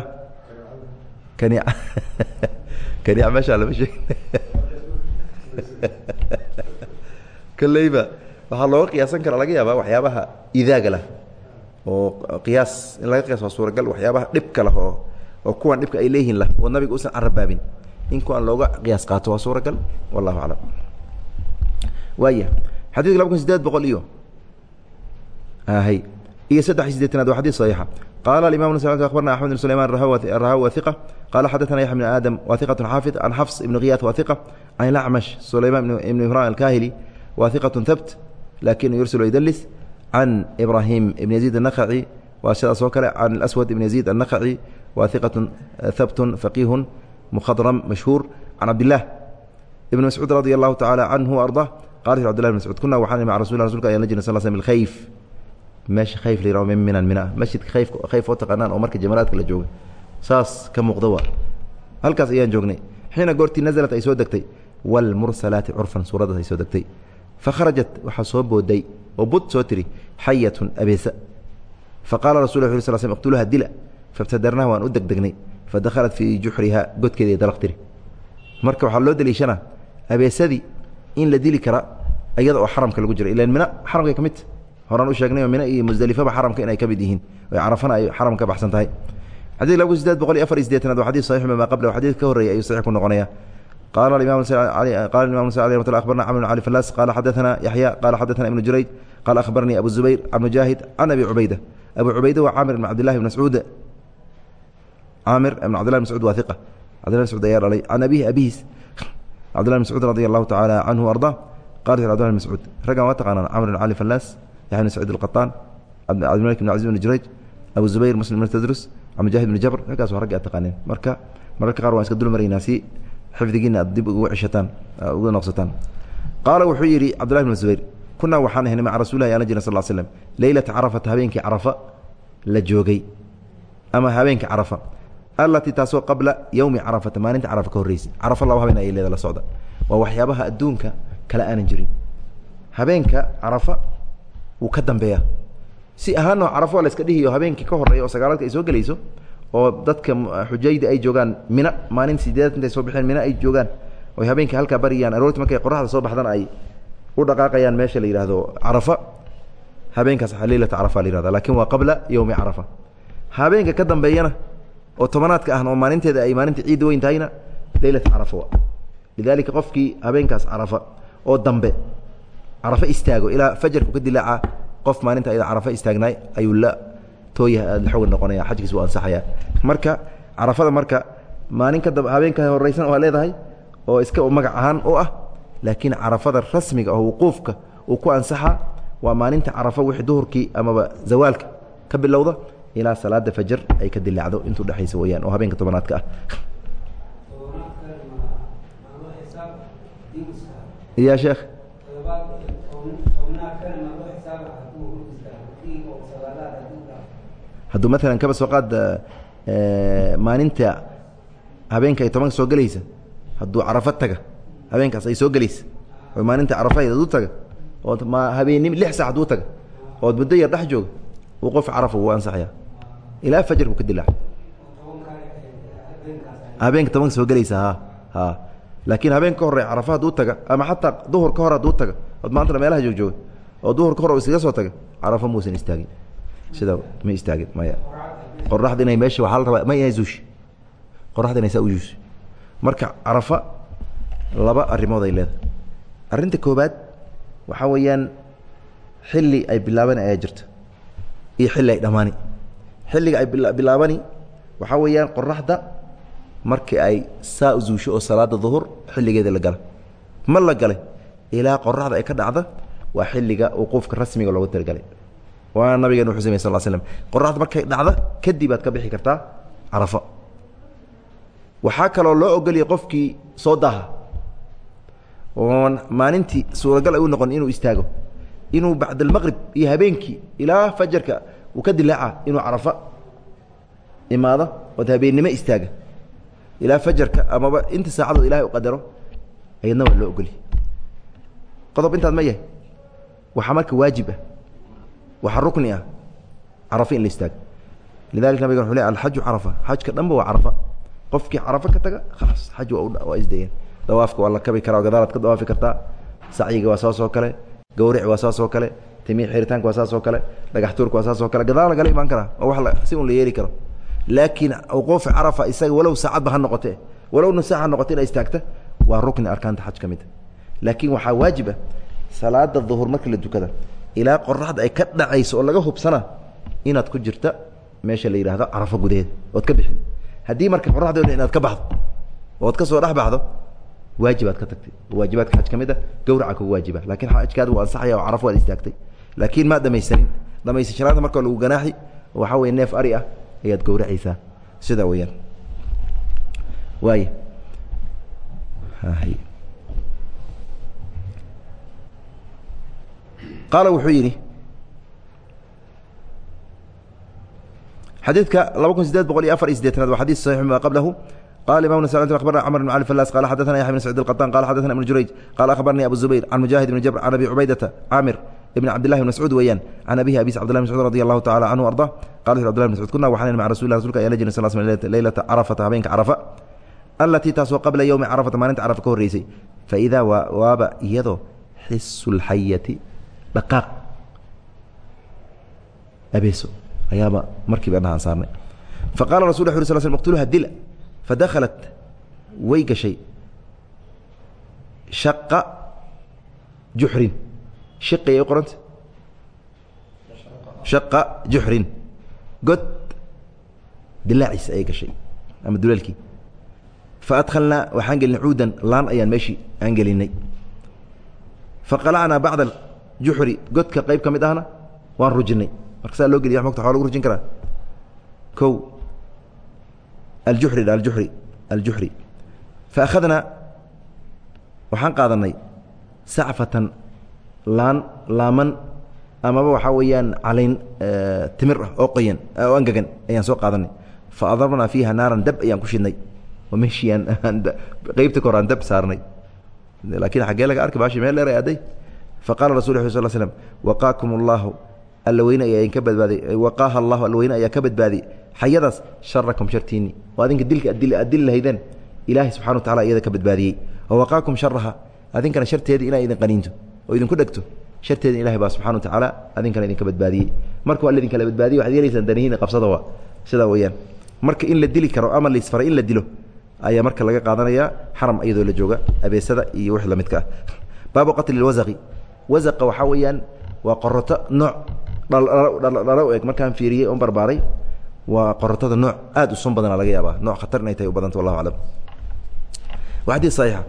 <laughs> kani kaniic meeshaa lama sheeg kaleyba waxaa looga qiyaasan kara laga yaabaa waxyaabaha idaaga lah oo qiyaas in laga qiyaas waa suuragal. Waxyaabaha dhibka lah oo oo kuwan dhibka ay leeyihiin lah oo nabiga usan carabaabin in kuwan looga qiyaas qaato waa suuragal. Wallahu aclam. Waaya xadidka laba kun sideed boqol iyo hay iyo saddex iyo sideetanaad waa xadis saxiixa. Qala imam abarna axmed bn sulayman rahaw wa iqa qala xadana yaxya bn aadam wa iqatun xaafid can xafs ibn khiyaat wa iqa can ilacmash sulaymaan ibn imran alkahili wa iqatun habt laakinu yursulu ydalis can ibraahim ibn yaziid annaqaci waa sidaas oo kale can aswad ibn yaziid annaqaci wa iqatun habtun faqiihun mukhadram mashhuur can cabdillaah ibn mascuud radi allahu tacala canhu arda qala cbdillah bn mascuud kuna waxaan maca rasul rasulka ayaan la jirna sal sl khayf meesha khayf la yihah min minan mina masjidka khayf oo taqaanaan oo marka jamaraadka la jooga saas ka muuqda waa. Halkaas ayaan joognay. Xiina goortii naزlat ay soo degtay. Wاlmursalaati curfan suuraddaas ay soo degtay. Fakharajat waxaa soo booday oo bud soo tiri xayatu abeesa. Faqaala rasul u sl sl qtuluha dila. Fabtadarnaha waan u degdegnay. Fadahalat fii juxriha godkeeda dalq tiri. Marka waxaa loo deliishana abeesadii in la dili kara iyada oo xaramka lagu jiro. Ilan mina xaramkay ka midta horaan u sheegnay oo mina iyo musdelifaba xaramka inay ka mid yihiin. Oe carafana ay xaram baxsan tahay xadidka laba kun sideed boqol iyo afar iyo sideetanaad waa xadis saxix mima qabla xadid ka horreeyay ayuu saxiix ku noqonaya qala imam qala imam ns alي mat abarna camr bn cali falas qala xadaثana yaxya qala xadaثana ibnu jurayj qala akhbaranii abu zubayr can mujaahid can abi cubayda abu cubayda waa camir ibn cabdillahi bn mascuud caamir ibn cabdillahi bn mascuud waa iqa cabdillahi mascuud ayaa dhalay can abihi abihiis cabdillahi bn mascuud radi allahu tacaala canhu arda qala cabdillahi bn mascuud raggan waa taqaanaan camr bn cali falas yaxya bn saciid alqaطaan cabdimalik bn caziz bn jurayj abu zubayr muslim bn tadrus mujahid bn jabr raggaas waa ragga ad taqaaneen. Marka mararka qaar waan iska dul maraynaa si xifdigiina aad dib ugu ceshataan uga noqsataan. Qaala wuxuu yidhi cabdullahi bn zubayr kunaa waxaan ahaynay maca rasulillahi ala jira sal slm leylata carafata habeenkii carafa la joogay. Ama habeenkii carafa. Allatii taasoo qabla yowmi carafata maalinta carafa ka horreysay. Carafa laba habeen ayay leeda la socda. Waa waxyaabaha adduunka kale aanan jirin. Habeenka carafa wuu ka dambeeya si ahaanoo carafo la iska dhihiyo habeenkii ka horreeya oo sagaaladka ay soo gelayso oo dadka xujayda ay joogaan mina maalin sideedaad intay soo baxeen mina ay joogaan oy habeenkii halkaa bariyaan aroorti markay qoraxda soo baxdana ay u dhaqaaqayaan meesha la yidhaahdo carafa. Habeenkaas leylata carafa la yihahda laakiin waa qabla yowmi carafa. Habeenka ka dambeeyana oo tobanaadka ahna oo maalinteeda ay maalinta ciidda weyn tahayna leylata carafa lidaalika qofkii habeenkaas carafa oo dambe carafa istaago ilaa fajarku ka dilaaca qof maalinta ayada carafa istaagnaay ayuu la tooya laxoga noqonaya xajkiis wuu ansaxaya. Marka carafada marka maalin ka dab habeenka horeysan waa leedahay oo iska magac ahaan u ah laakiin carafada rasmiga oo wuquufka uu ku ansaxa waa maalinta carafa wixii duhurkii amaba zawaalka ka bilowda ilaa salaada fajar ay ka dilaacdo intuu dhexaysa weyaan oo habeenka tobanaadka ah. Ya sheekh hadduu maalan kaba soo qaad maalinta habeenka ay tobanka soo gelaysa hadduu carafo taga habeenkaas ay soo gelaysa oo maalinta carafaheed hadduu taga ood ma habeennim lix saac hadduu taga ood muddo yar dhex jooga uu qof carafa wuu ansaxaya ilaa fajarku ka dilaac habeenka tobanka soo gelaysa ha ha laakiin habeen ka horey carafa hadduu taga ama xataa duhur ka hor hadduu taga ood maantana meelaha joogjooga oo duhur ka hor iskaga soo taga carafa muusan istaagin sida ma istaagin maya qoraxda inay meesha waxaa la rabaa ma inay zuushi qoraxda inay saa u zuushi marka carafa laba arrimood ay leedahay. Arrinta koobaad waxaa weeyaan xilli ay bilaabani ayaa jirta. Iyo xilli ay dhammaani xilliga ay bilaabani waxaa weeyaan qoraxda markii ay saa u zuusho oo salaada duhur xilligeeda la gala. Ma la galay. Ilaa qoraxda ay ka dhacda waa xilliga wuquufka rasmiga loogu talagalay waana nabigeena wuxuu samey sal slm qoraxda markay dhacda kadib aad ka bixi kartaa carafa waxaa kaloo loo ogoliyay qofkii soo daaha oon maalintii suuragal ay u noqon inuu istaago. Inuu bacdalmaqrib iyo habeenkii ilaa fajarka uu ka dilaaca inuu carafa imaado ood habeennimo istaaga. Ilaa fajarka amaba inta saacadood ilahay u qadaro ayadna waa loo ogoliyay qodob intaad ma yahay. Waxaa marka waajib ah waxaa rukni ah carafa in la istaago lidalika nabiga wuxuu le alxaju carafa. Xajka dhanba waa carafa. Qofkii carafa ka taga khalaas xaj waa waa isdayeen dawaafka waa la kabi karaa gadaalaad ka dawaafi kartaa. Sacyiga waa saas oo kale gawric waa saas oo kale timiix xiritaanka waa saas oo kale dhagax tuurka waa saas oo kale. Gadaal lagala imaan karaa oo wa si un la yeeli karo. Laakiin wuquufi carafa isaga walow saacadba ha noqote walow nusaac ha noqote ina istaagta waa rukni arkaanta xaj ka mid. Laakiin waxaa waajib ah salaada duhur marka la tukada ilaa qoraxda ay ka dhacayso oo laga hubsana inaad ku jirta meesha la yidhaahdo carafo gudaheeda ood ka bixin. Haddii marka qoraxdooda inaad ka baxdo ood ka soo dhex baxdo waajibaad ka tagtay. Waajibaadka xaj ka mid a gawraca kugu waajiba laakiin xajkaada wuu ansaxaya oo carafo waad istaagtay. Laakiin maad dhamaysanin. Dhamaysashanaanta marka lagu ganaaxi waxaa weye neef ari ah ayaad gawracaysaa sidaa weyaan waay qaala wuxuu yidhi xadiidka laba kun sideed boqol iyo afar iyo sideetanaad waa xadis saxiix ma qablahu qala imam س abarna cmr بن cali فlas qala xadثna yaحya بن سعيid القطان qala xadثna iبن jurayج qala akhbarnii abu زubayr can mujaahid بn jabr can abi cubaydata caamir ibn cabdillahi bn mascuud weeyaan can abihi abis cbdillah bn mascud radi allahu tacala canhu arda qala wuxu abdillah bn mascud kuna waxaan maca rasul rasulka ayaa la jirnay sal sl leylata carafata habeenka carafa allatii taasoo qabla yowmi carafata maalinta carafa ka horreysay faidaa waaba iyadoo xisu lxayati dhaqaaq. Abeeso ayaaba markiiba dhahaan saarnay. Faqala rasul wu sl sl qtuluha dila. Fadakhalat way gashay. Shaqa juxrin shiqi ay qoranta shaqa juxrin god dilaaciis ayay gashay ama duleelkii fa adkhalnaa waxaan gelinay cuudan laan ayaan meeshii aan gelinay faqalacnaa bacda juxri godka qayb ka mid ahna waan rujinay. Marka saa loo geliya mota waa lagu rujin karaa. O aljuxri aljuxri aljuxri fa akhadnaa waxaan qaadanay sacfatan laan laaman amaba waxaa weeyaan calayn timir ah oo qoyan oo angegan ayaan soo qaadanay. Fa adarnaa fiiha naaran dab ayaan ku shidnay oo meeshii aan qeybta ka hor aan dab saarnay. Laakiin xaggee laga arki baashi meel dheer ay adday fa qaala rasul ll sl slm waqaakum allahu alla weyne ayaa idinka badbaaday waqaaha allahu alla weyne ayaa ka badbaadiy xayadaas sharakum shartiinni oo adinka dilka ad dili lahaydeen. Ilaahay subxana wa tacala iyada ka badbaadiyey. Wa waqaakum sharaha adinkana sharteedii inaa idin qaniinto oo idinku dhegto. Sharteedin ilahay baa subxana wa tacaala adinkana idinka badbaadiyey. Marka waa laidin kala badbaadiye waxad yeelaysaan danihiina qabsada waa. Sidaa weeyaan. Marka in la dili karo ama laisfaray in la dilo ayaa marka laga qaadanaya xaram iyadoo la jooga abeesada iyo wixii lamidka ah. Baabu wasaqa waxaa weeyaan waa qoroto nooc dhalo eg markaan fiiriyey on barbaaray waa qorotada nooc aad u sun badana laga yaabaa. Nooc khatar inay tahay u badanta wallahu aclam waa xadiid saxiixa.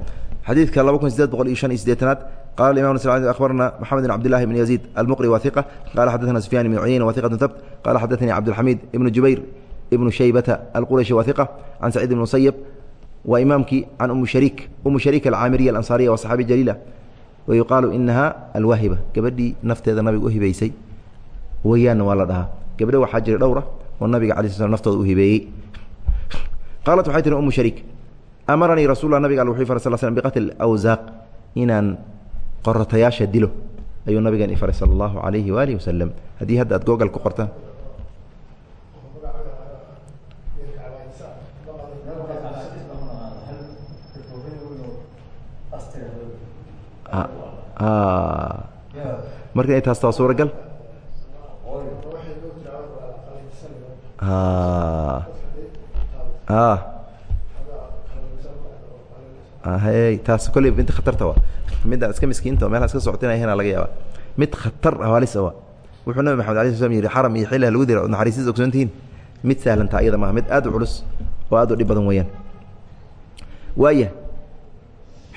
Xadiidka laba kun sideed boqol iyo shan iyo sideetanaad qala imam abarna mxamed bn cabd lahi bn yaziid almuqri wa iqa qala xadana sufyan ibn cuyayna wa iqatu tabt qala xadaanii cabdilxamiid ibnu jubayr ibnu shaybata alqurashi wa iqa can saciid ibn musayab waa imaamkii can umu shariik umu shariik alcaamiriya alansaariya waa saxaabi jaliila wa yuqaalu inaha alwaahiba gabadhii nafteeda nabiga u hibaysay weyaanna waa la dhahaa gabdho waxaa jira dhowra oo nabiga ala sl naftooda u hibeeyey qaalat waxay tihi umu shariik amaranii rasul nabiga al wuxuu far sal slm biqatl awsaaq inaan qorotayaasha dilo ayuu nabigan i faray sala allahu alayhi waalihi wasalam haddii hadda aad googal ku qortaan marka inay taas taa suuragal? Hy taas kolley mid khatarta wa midaan iska miskiinta meelha iska socotinayana laga yaaba mid khatar halis wa wuxuu nabi maxamed ala sl yihi xaram iyo xilliha lagu dira od naxariistiis ogsoontihiin mid sahlantaa iyada maaha. Mid aad u culus oo aad u dhib badan weeyaan. Waaya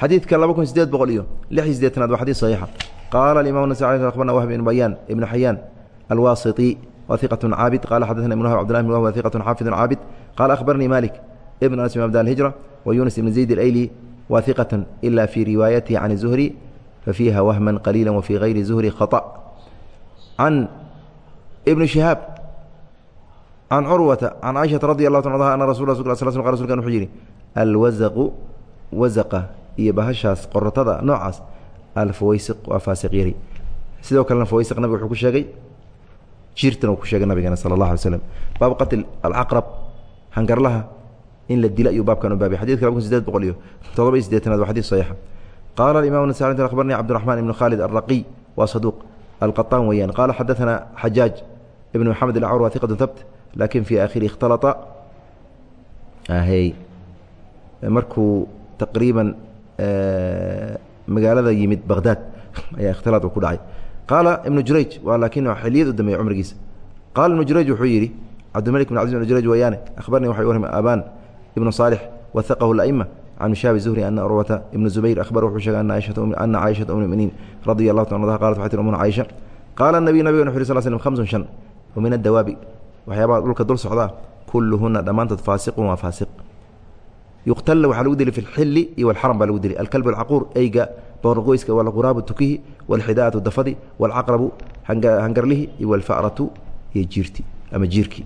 xadiidka laba kun sideed boqol iyo lix iyo sideetanaad waa xadii saxiixa qaala alimamu nasaci akhbarna wahb ibn bayaan ibnu xayaan alwasiti wahiqatun caabid qala xadadana ibn wahb abdillah ibn wahb wahiqatun xaafidun caabid qaala akhbarnii malik ibn anas ibn abdal hijra wa yuunis ibn zayd alayli wahiqatun ila fii riwaayatihi can zuhri fafiiha wahman qaliila wa fii hayri zuhri khata can ibni shihaab can curwata can caaishata radi allah ta anha ana rasul rasul sl qa rasulkan wuxuu yidhi alwazaqu wazaqa iyo bahashaas qorotada noocaas alfawaysiq waa faasiq yari sidoo kalena fawaysiq nabiga wuxuu ku sheegay jiirtan uu ku sheegay nabigana sala allah alay slam baabu qatl alcaqrab hangarlaha in la dila ayuu baabkan u baabay xadidka laba sideed boqol iyo todoba iyo sideetanaad waa xadid saxiixa qaala imam nasa akhbarni cabdiraxmaan ibnu khaalid alraqiy waa saduuq alqaطaan weeyaan. Qaala xadaثana xajaaj ibn maxamed alcawr waa iqatu habt laakiin fi akhiri ikhtalaa markuu taqriiban magaalada yimid baqhdad ayaa ikhtilaa ku dhacay. Qaala ibnu jurayj waa laakiin xiliyad u dambeeyey cumrigiisa. Qaala ibnu jurayj wuxuu yidhi cabdimalik bin abdi jurayj wayaane akhbarnii waxa warrami abaan ibnu saalix wathaqahu la'ima can shaabi zuhri ana urwata ibnu zubayr akhbar wuxuu sheegay ana caaishata umm, ummuminiin radia allahu ta anha qalat waxay tir umuna caaisha qaala nabiy nabigan wuxu yh sl slm hamsun shan oo min addawaabi. Waxyaabaha dhulka dul socdaa kulluhuna dhammaantood faasiqun waa faasiq yuqtala waxaa lagu dili fi اlxili iyo wاlxaram baa lagu dili alkalb اlcaquur eyga boorqoyska wاlquraabu tukihi wاlxidaatu dafadi wاlcaqrabu hangarlihi iyo wاlfa'ratu iyo jiirti ama jiirki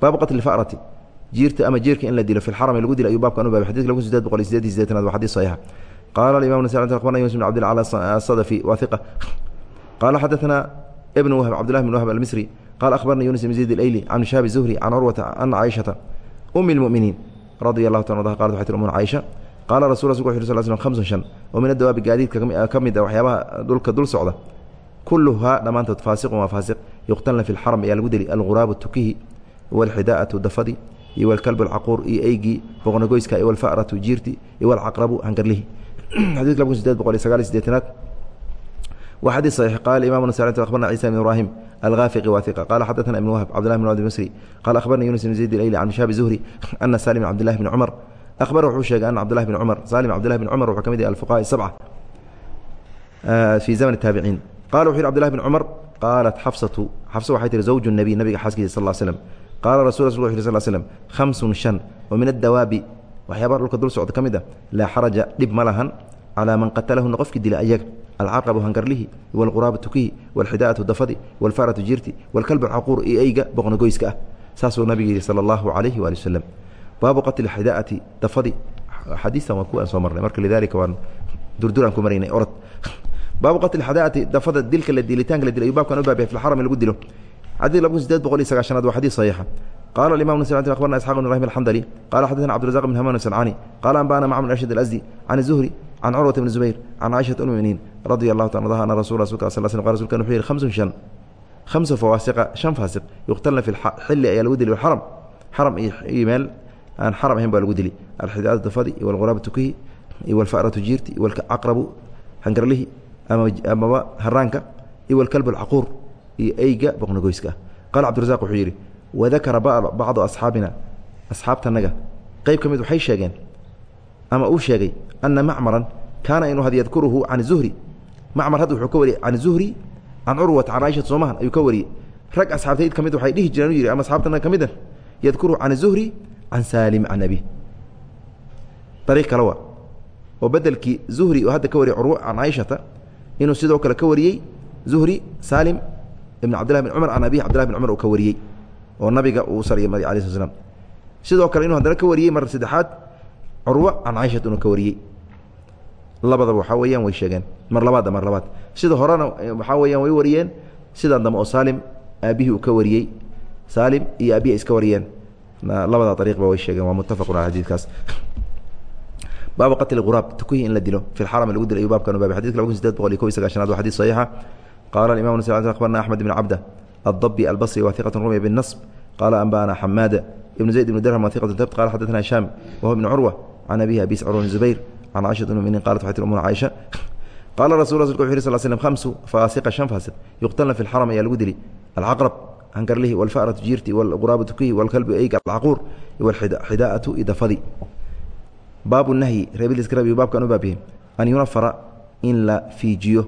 baabu qatl اfarati jiirta ama jiirka in la dilo fi xarami lagu dilo ayuu baabkan u baabay xadidka lagu sideed boqol iyo sideed iyo sideetanaad waa xadis saxiixa qaala alimam nas akhbarna yunus bn cabdilcala asadafi wa hiqa qaala xadaثana ibn wahb cabdillahi bn wahb almisri qala akhbarna yunus ibn zayd alayli can shaabi zuhri can curwata ana caaishata umi اlmuminiin radia allahu ta anha qalat waxay tir umuna caaisha qaala rasul rasulka wuxu sl slm hamsun shan oo min adawaabi gaadiidka ka mid a waxyaabaha dhulka dul socda kulluhaa dhammaantood faasiqun waa faasiq yuqtalna fi lxaram ayaa lagu dili alguraabu tukihi walxidaa'atu dafadi iyo wlkalb alcaquur iyo eygii boqnogoyska iyo walfaratu jiirti iyo walcaqrabu hangarlihi. <clears throat> Xadidka laba kun sideed boqol iyo sagaal iyo sideetanaad. Wa xadis saxiix qala imam nas akhbarna ciisa ibn ibrahim algaafiqi wa hiqa qala xadaثna ibn wahb cabdillah bn wadi misri qala akhbarna yunus ibn zayd ilayli can shaabi zuhri ana salim bn cabdillahi bn cumar akhbara wuxuu sheegay ana cabdillahi bn cumar salim cabdillahi bn cumar wuxuu ka mid yahay alfuqaha sabca fi zaman taabiciin qala wuxu yhi abdillahi bn cumar qaalat xafsatu xafsa waxay tihi zawju nabiy nabiga xaaskiisa sal slam qaala rasul rasul wu sl slm hamsun shan oo min addawaabi waxyaabaha dhulka dul socda ka mid a laa xaraja dhib ma lahan calaa man qatalahuna qofkii dila ayaga alcaqabu hangarlihi walquraabu tukihi walxidaa'atu dafadi walfaratu jirti walkalbu caquur iyo eyga boqnogoyska ah. Saasuu nabiga yidhi sala allahu calayhi waali wasalam baabu qatli xidaa'ati dafadi. Xadiistan waa kuwa aan soo marnay marka lidalika waan durduraan ku maraynay orod. <laughs> Baabu qatli xidaa'ati dafada dilka la dilitaanka la dila ayuu baabkan u baabyahay fi lxarami lagu dilo. Xadid laba kun sideed boqol iyo sagaashanaad waa xadiid saxiixa. Qala imam ns abarna isxaq bn ibrahim alxamdali qala xadana cbdirazaq bn haman sancani qala anbana macmr ashid alasdi can zuhri can curwata bni zubayr can caaishata umuminiin radia allahu ta anha ana rasul rasulka sal sl qa rsulkan wuxuu yihi hamsun shan hamsa fawaasiqa shan faasiq yuqtalna fi xilli ayaa lagu dili xaram xaram iyo meel aan xaram ahayn baa lagu dili alxidaadatu fadi iwalquraabatu kihi iwalfaratu jiirti iwalcaqrabu hangarlihi amaba haraanka iwalkalbu alcaquur iyo eyga boqnogoyska ah qaala cabdirazaq wuxuu yidhi wadakara bacdu asxaabina asxaabtanaga qeyb ka mid waxay sheegeen ama uu sheegay ana macmaran kaana inuu had yadkuruhu can zuhri. Macmar hadda wuxuu ka wariyey can zuhri can curwata can caaishata soomahan ayuu ka wariyey. Rag asxaabtayd ka mid waxay dhihi jireen u yidhi ama asxaabtanaga ka mid ah yadkuruhu can zuhri can saalim can abi ariiq kale waa oo bedelkii zuhri oo hadda ka wariyey curwo can caaishata inuu sidoo kale ka wariyey zuhri saalim ibn cabdillahi bin cumar can abihi cabdillahi bin cumar uu ka wariyey oo nabiga uu sariyay madi alai sl slam sidoo kale inuu haddana ka wariyey mar saddexaad curwo can caaishat inuu ka wariyey labadaba waxaa weeyaan way sheegeen mar labaadda mar labaad sida horena waxaa weeyaan way wariyeen sidan dambe oo saalim aabihii uu ka wariyey saalim iyo aabihi ay iska wariyeen labada ariiqba way sheegeen waa muttafaqun ala xadiidkaas baabu qatli quraab tukuhi in la dilo fi lxarami lagu dilo ayuu baabkan baabay xadidka laba kun sideed boqol iyo kob iyo sagaashanaad waa xadis saxiixa qaala imam ns akhbarna axmed ibn cabda الضبي البصري وثقة رمي بالنصب قال أنبأنا حماد بن زيد بن درهم وثقة ثبت قال حدثنا هشام وهو ابن عروة can abihi abi scuur bn zubayr can caihat muminin qalat waxay tir umuna caaisha qaala rasul rasulka wuxu yh sl slm hamsu faasiqa shan faasiq yuqtalna fi lxaram ayaa lagu dili alcaqrab hankarlihi walfaratu jiirti walquraabatu kuyi walkalbu eyg alcaquur walxidaa'atu idafadi baabu nahyi reebiliska rabiyu baabkaan u baabyahay an yunafara in la fiijiyo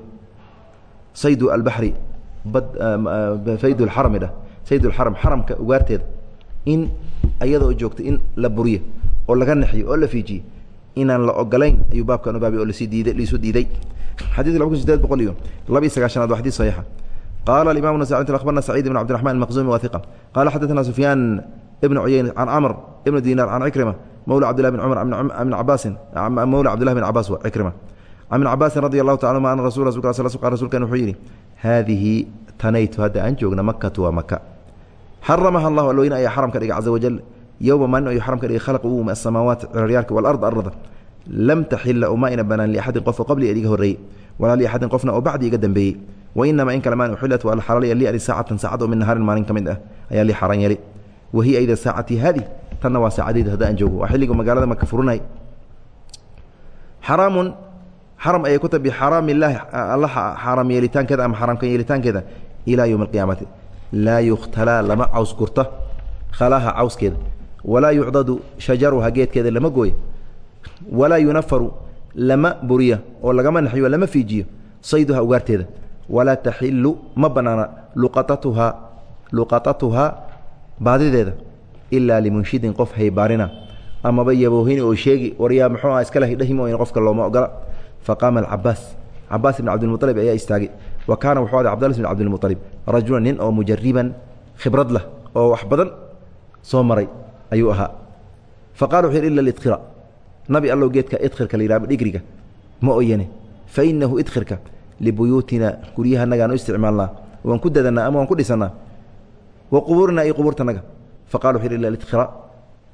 saydu albaxri faydu lxarami dhah saydu lxaram xaramka ugaarteeda in ayadoo joogta in la buriyo oo laga naxiyo oo la fiijiyo inaan la ogolayn ayuu baabkan u baabay oo la sii diiday liisu diiday. Xadidka laba kun sideed boqol iyo laba iyo sagaashanaad waa xadis saxiixa. Qaala alimamu nasai akhbarna saciid ibn cabdiraxman almaqzumi wa qaala xadaثana sufyaan ibn cuyeyn can camr ibn dinar can cikrima mawla cabdillahi bin cumar ibn cabaasin mawla cabdillahi bin cabaas cikrima can cabaasin radi allahu taala anuma ana rasul rasulkan wuxuu yidhi haadihi tanaytu hadda aan joogna makatu waa maka xaramaha allahu alweyne ayaa xaram ka dhigay caza wajal yowma maalin ayuu xaram ka dhigay khalaq uuma asamaawaat ciraryaalka walard arada lam taxila uma ayna banaan liaxadin qof oo qabli iga horreeyey walaa liaxadin qofna oo bacdi iga dambeeyey wainamaa in kale maan uxilat waa la xalaalaya li ali saacatan saacad oo min nahaarin maalin ka mid ah ayaa lii xaran yeelay wahiya ida saacati haadi tanna waa saacadeyda hadda aan joogo. Waa xilliga magaalada maka furinay xaraamun xaram ayay ku tabi xaraam illaahi alla xaaraam yeelitaankeeda ama xaraamkan yeelitaankeeda ilaa yowmi alqiyaamati. Laa yukhtalaa lama caws gurta. Khalaha cawskeeda walaa yucdadu shajaruha geedkeeda lama gooya walaa yunafaru lama buriya oo lagama naxyo lama fiijiyo sayduha ugaarteeda. Walaa taxilu ma banaana luqatatuhaa luqatatuhaa baadideeda ilaa limunshidin qof haybaarina. Amaba yaboohini oo sheegi waryaa muxuu aha iskala hidhahi mooyn qofka looma ogola faqaama alcabaas cabaas ibn cabdilmualib ayaa istaagay. Wa kaana wuxuu aday cbdallas bn cabdilmualib rajulan nin oo mujariban khibrad lah oo wax badan soo maray ayuu ahaa. Fa qala wuxu ila lidkhira nabi allow geedka idkhirka la yidhahdo dhigriga. Ma oyane fa inahu idkhirka libuyuutina guryahanagaan u isticmaalnaa waan ku dadanaa ama waan ku dhisannaa wa qubuurinaa iyo qubuurtanaga fa qala wuxu ila lidkhira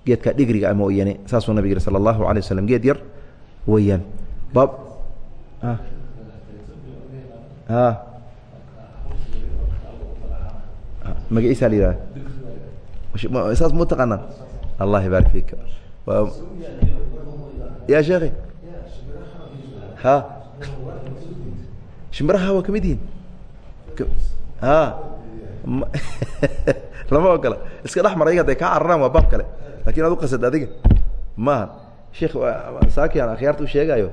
geedka dhigriga ama oyane saasuu nabig yihi sala allahu alay waslm geed yar weeyaan. Baab magaciisa la yihahda saas mu taqaanaan allah ybarik fika ya sheekhi ha shimbiraha waa ka mid yihiin a lama ogola iska dhex mar ayaga haday kaa cararaan waa baab kale laakiin ad uqasad adiga maaha sheekh saaki aan akhyaarta u sheegayo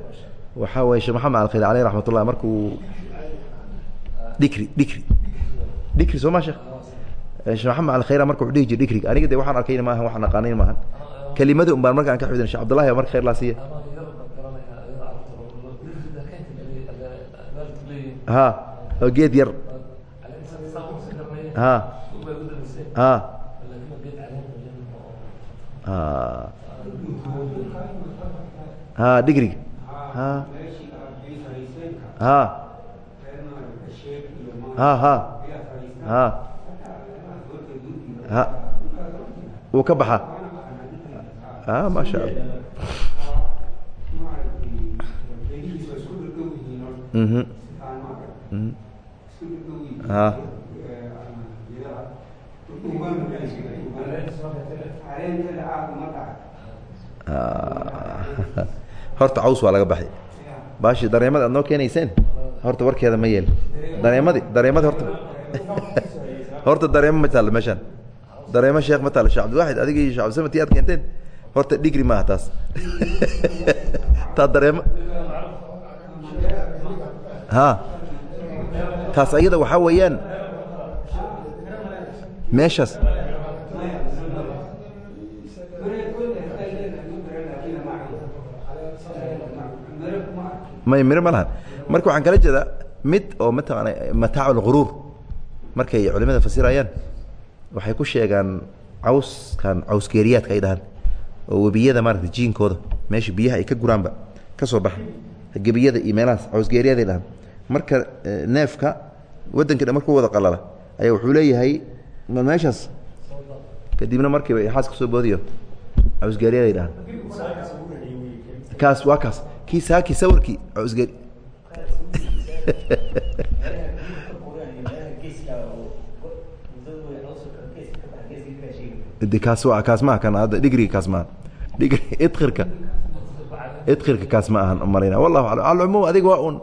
waxaa waye shee maxamed alkhayr aleyh raxmat ullah markuu dhikri dhikri dhikri soo ma sheekh shee maxamed alkhayr marka dhihi jir dhikriga aniga de waxaan arkayna maahan waxaan aqaanayn maahan. Kelimada un baan marka aan ka xifdin shee cabdullahi marka khayr laa siiya ha oo geed yar. Ha. Ha. Ha. Dhigriga ha ha. Ha. Ha ha. Ha wuu ka baxa. A maasha allah. Mhm. Mhm. Ha. <laughs> Horta caws waa laga baxay. Baashi dareemada aad noo keenayseen? Horta warkeeda ma yeel dareemadii dareemadii horta <laughs> horta dareemo ma taalla meeshaan dareemo sheekh ma taalla shee cabdiwaxid adiga iyo shee cabdisamati aad keenteen? Horta digri maaha taas. <laughs> Taa dareemo ha taas ayada waxaa weeyaan meeshaas. May miro ma lahan marka waxaan kala jeedaa mid oo mataqaana mataac lguruur markay culimada fasirayaan waxay ku sheegaan cawskan cawsgeeriyaadka ay dhahaan oo webiyada maarata jiinkooda meesha biyaha ay ka guraanba ka soo baxa gebiyada iyo meelahaas cawsgeeriyaad dhahaan. Marka neefka waddanka dhan markuu wada qalala ayaa wuxuu leeyahay meeshaas? Kadibna markiiba xaaska soo boodiyo cawsgeeriyaad dhahaan. Kaas waa kaas. Kii saaki sawirkii cawsgeeri <laughs> de kaas waa kaas maaha kan hadda dhigriga kaas maaha dhigri idkirka idkirka kaas ma ahan malayna wallahu alam. Alcumuum adiga waa un.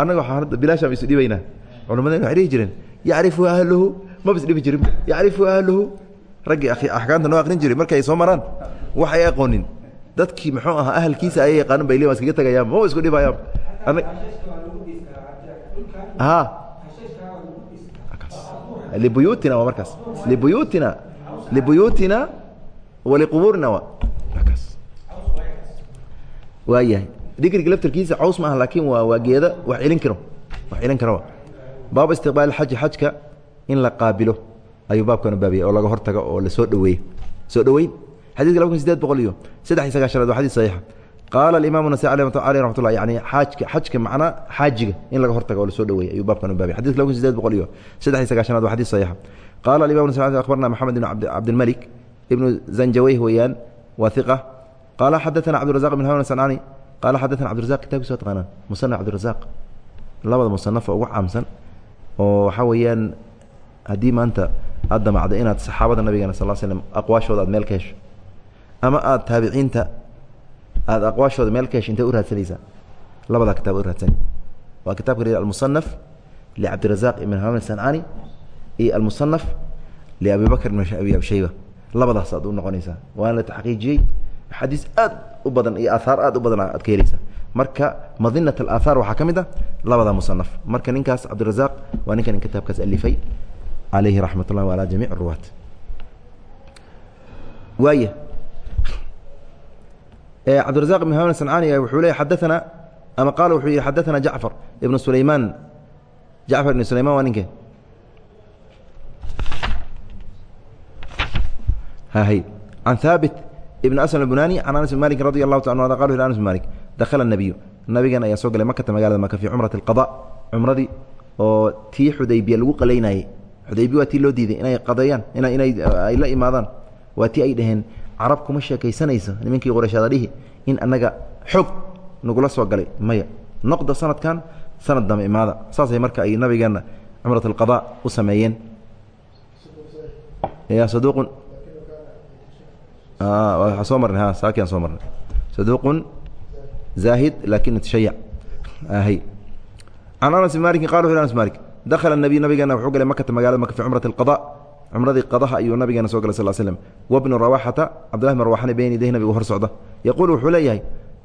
Annaga waxaa hadda bilaashaan isu dhibaynaa culimadeen waxay dhihi jireen yacrifu ahluhu. Maba is dhibi jirin. Yacrifu ahluhu. Raggii axkaamta noo aqrin jiray markay soo maraan wax ay aqoonin. Dadkii muxuu ahaa ahalkiisa ayay yaqaanin bay leeyihiin iskaga tagayaan. Maba isku dhibayaan libuyuutina waa markaas. Libuyuutina libuyuutina waliqubuurina kaas waa yahay digriga laftarkiisa caws ma aha laakiin waa waa geeda wax celin karo wax celin karo baaba istiqbaal xaji xajka in la qaabilo ayuu baabkan u baabiyay oo laga hortago oo la soo dhaweeyo soo dhaweyn xadidka laba kun sideed boqol iyo saddex iyo sagaashanaad waa xadis saxiixa qaala alimaam nasai aleh raxmat ullah yani xaajka xajka macnaa xaajiga in laga hortago oo la soo dhaweeyey ayuu baabkan u baabiyay xadidka laba kun sideed boqol iyo saddex iyo sagaashanaad waa xadis saxiixa qaala alimam nasai akhbarna maxamed ibn cabdilmalik ibnu zanjaweyh weeyaan waa hiqa qaala xadaثana cabdirazaq ibn hawan sancaani qaala xadaثana cabdirazaq kitabkiisa taqaanaan musanaf cabdirazaq labada musanafa ugu caamsan oo waxaa weeyaan haddii maanta aad damacdo inaad saxaabada nabigeena sal slm aqwaashooda aad meel ka hesho ama aad taabiciinta aad aqwaashooda meel ka hesho intay u raadsanaysaa labadaa kitaab u raadsani waa kitabka la almusanaf licabdirazaq ibn hawan sancaani iyo almusanaf liabi bakr ibn abi shayba. Labadaas aad u noqonaysaa. Waana la taxqiijiyey. Xadiis aad u badan iyo aahaar aad u badan aad ka helaysaa. Marka madinat alaahaar waxaa ka mid ah labada musanaf marka ninkaas cabdirazaq waa ninkan in kitaabkaas alifay calayhi raxmat ullah wala jamiic ruwaat waaya cabdirazaq ibn hawan sancaani wuxuu leey xadaana ama qaala wuxuu yihi xadaana jacfar ibnu sulaymaan. Jacfar ibn sulayman waa ninke can haabit ibn aslam bunani can anas bn malik radi allahu ta an qal anas bn malik dakhala nabiyu nabigan ayaa soo galay makata magalada maka fii cumrati اlqada cumradii oo tii xudaybiya lagu qalaynayey xudaybiya waa tii loo diiday inay qadeeyaan ay la imaadaan. Waa tii ay dhaheen carab kuma sheekaysanayso nimankii qoreyshaada dhihi in annaga xoog nagula soo galay. Maya. Noqda sanadkan sanad dambe imaada. Saasay marka ay nabigeena cumrat اlqada u sameeyeen. Ya saduqun waa soo marnay ha saakiyaan soo marnay saduuqun zaahid laakiin tashayac can anas bn malikin qala wuxu anas malik dakhala nabiy nabigeena wuxuu galay makata magaalada maka fi cumrati alqada cumradii qadaha ayuu nabigeena soo galay sal slm wabnu rawaxata cabdillahi bn rawaxana beyni yadayhi nabigu hor socda yaquulu wuxuu leeyahay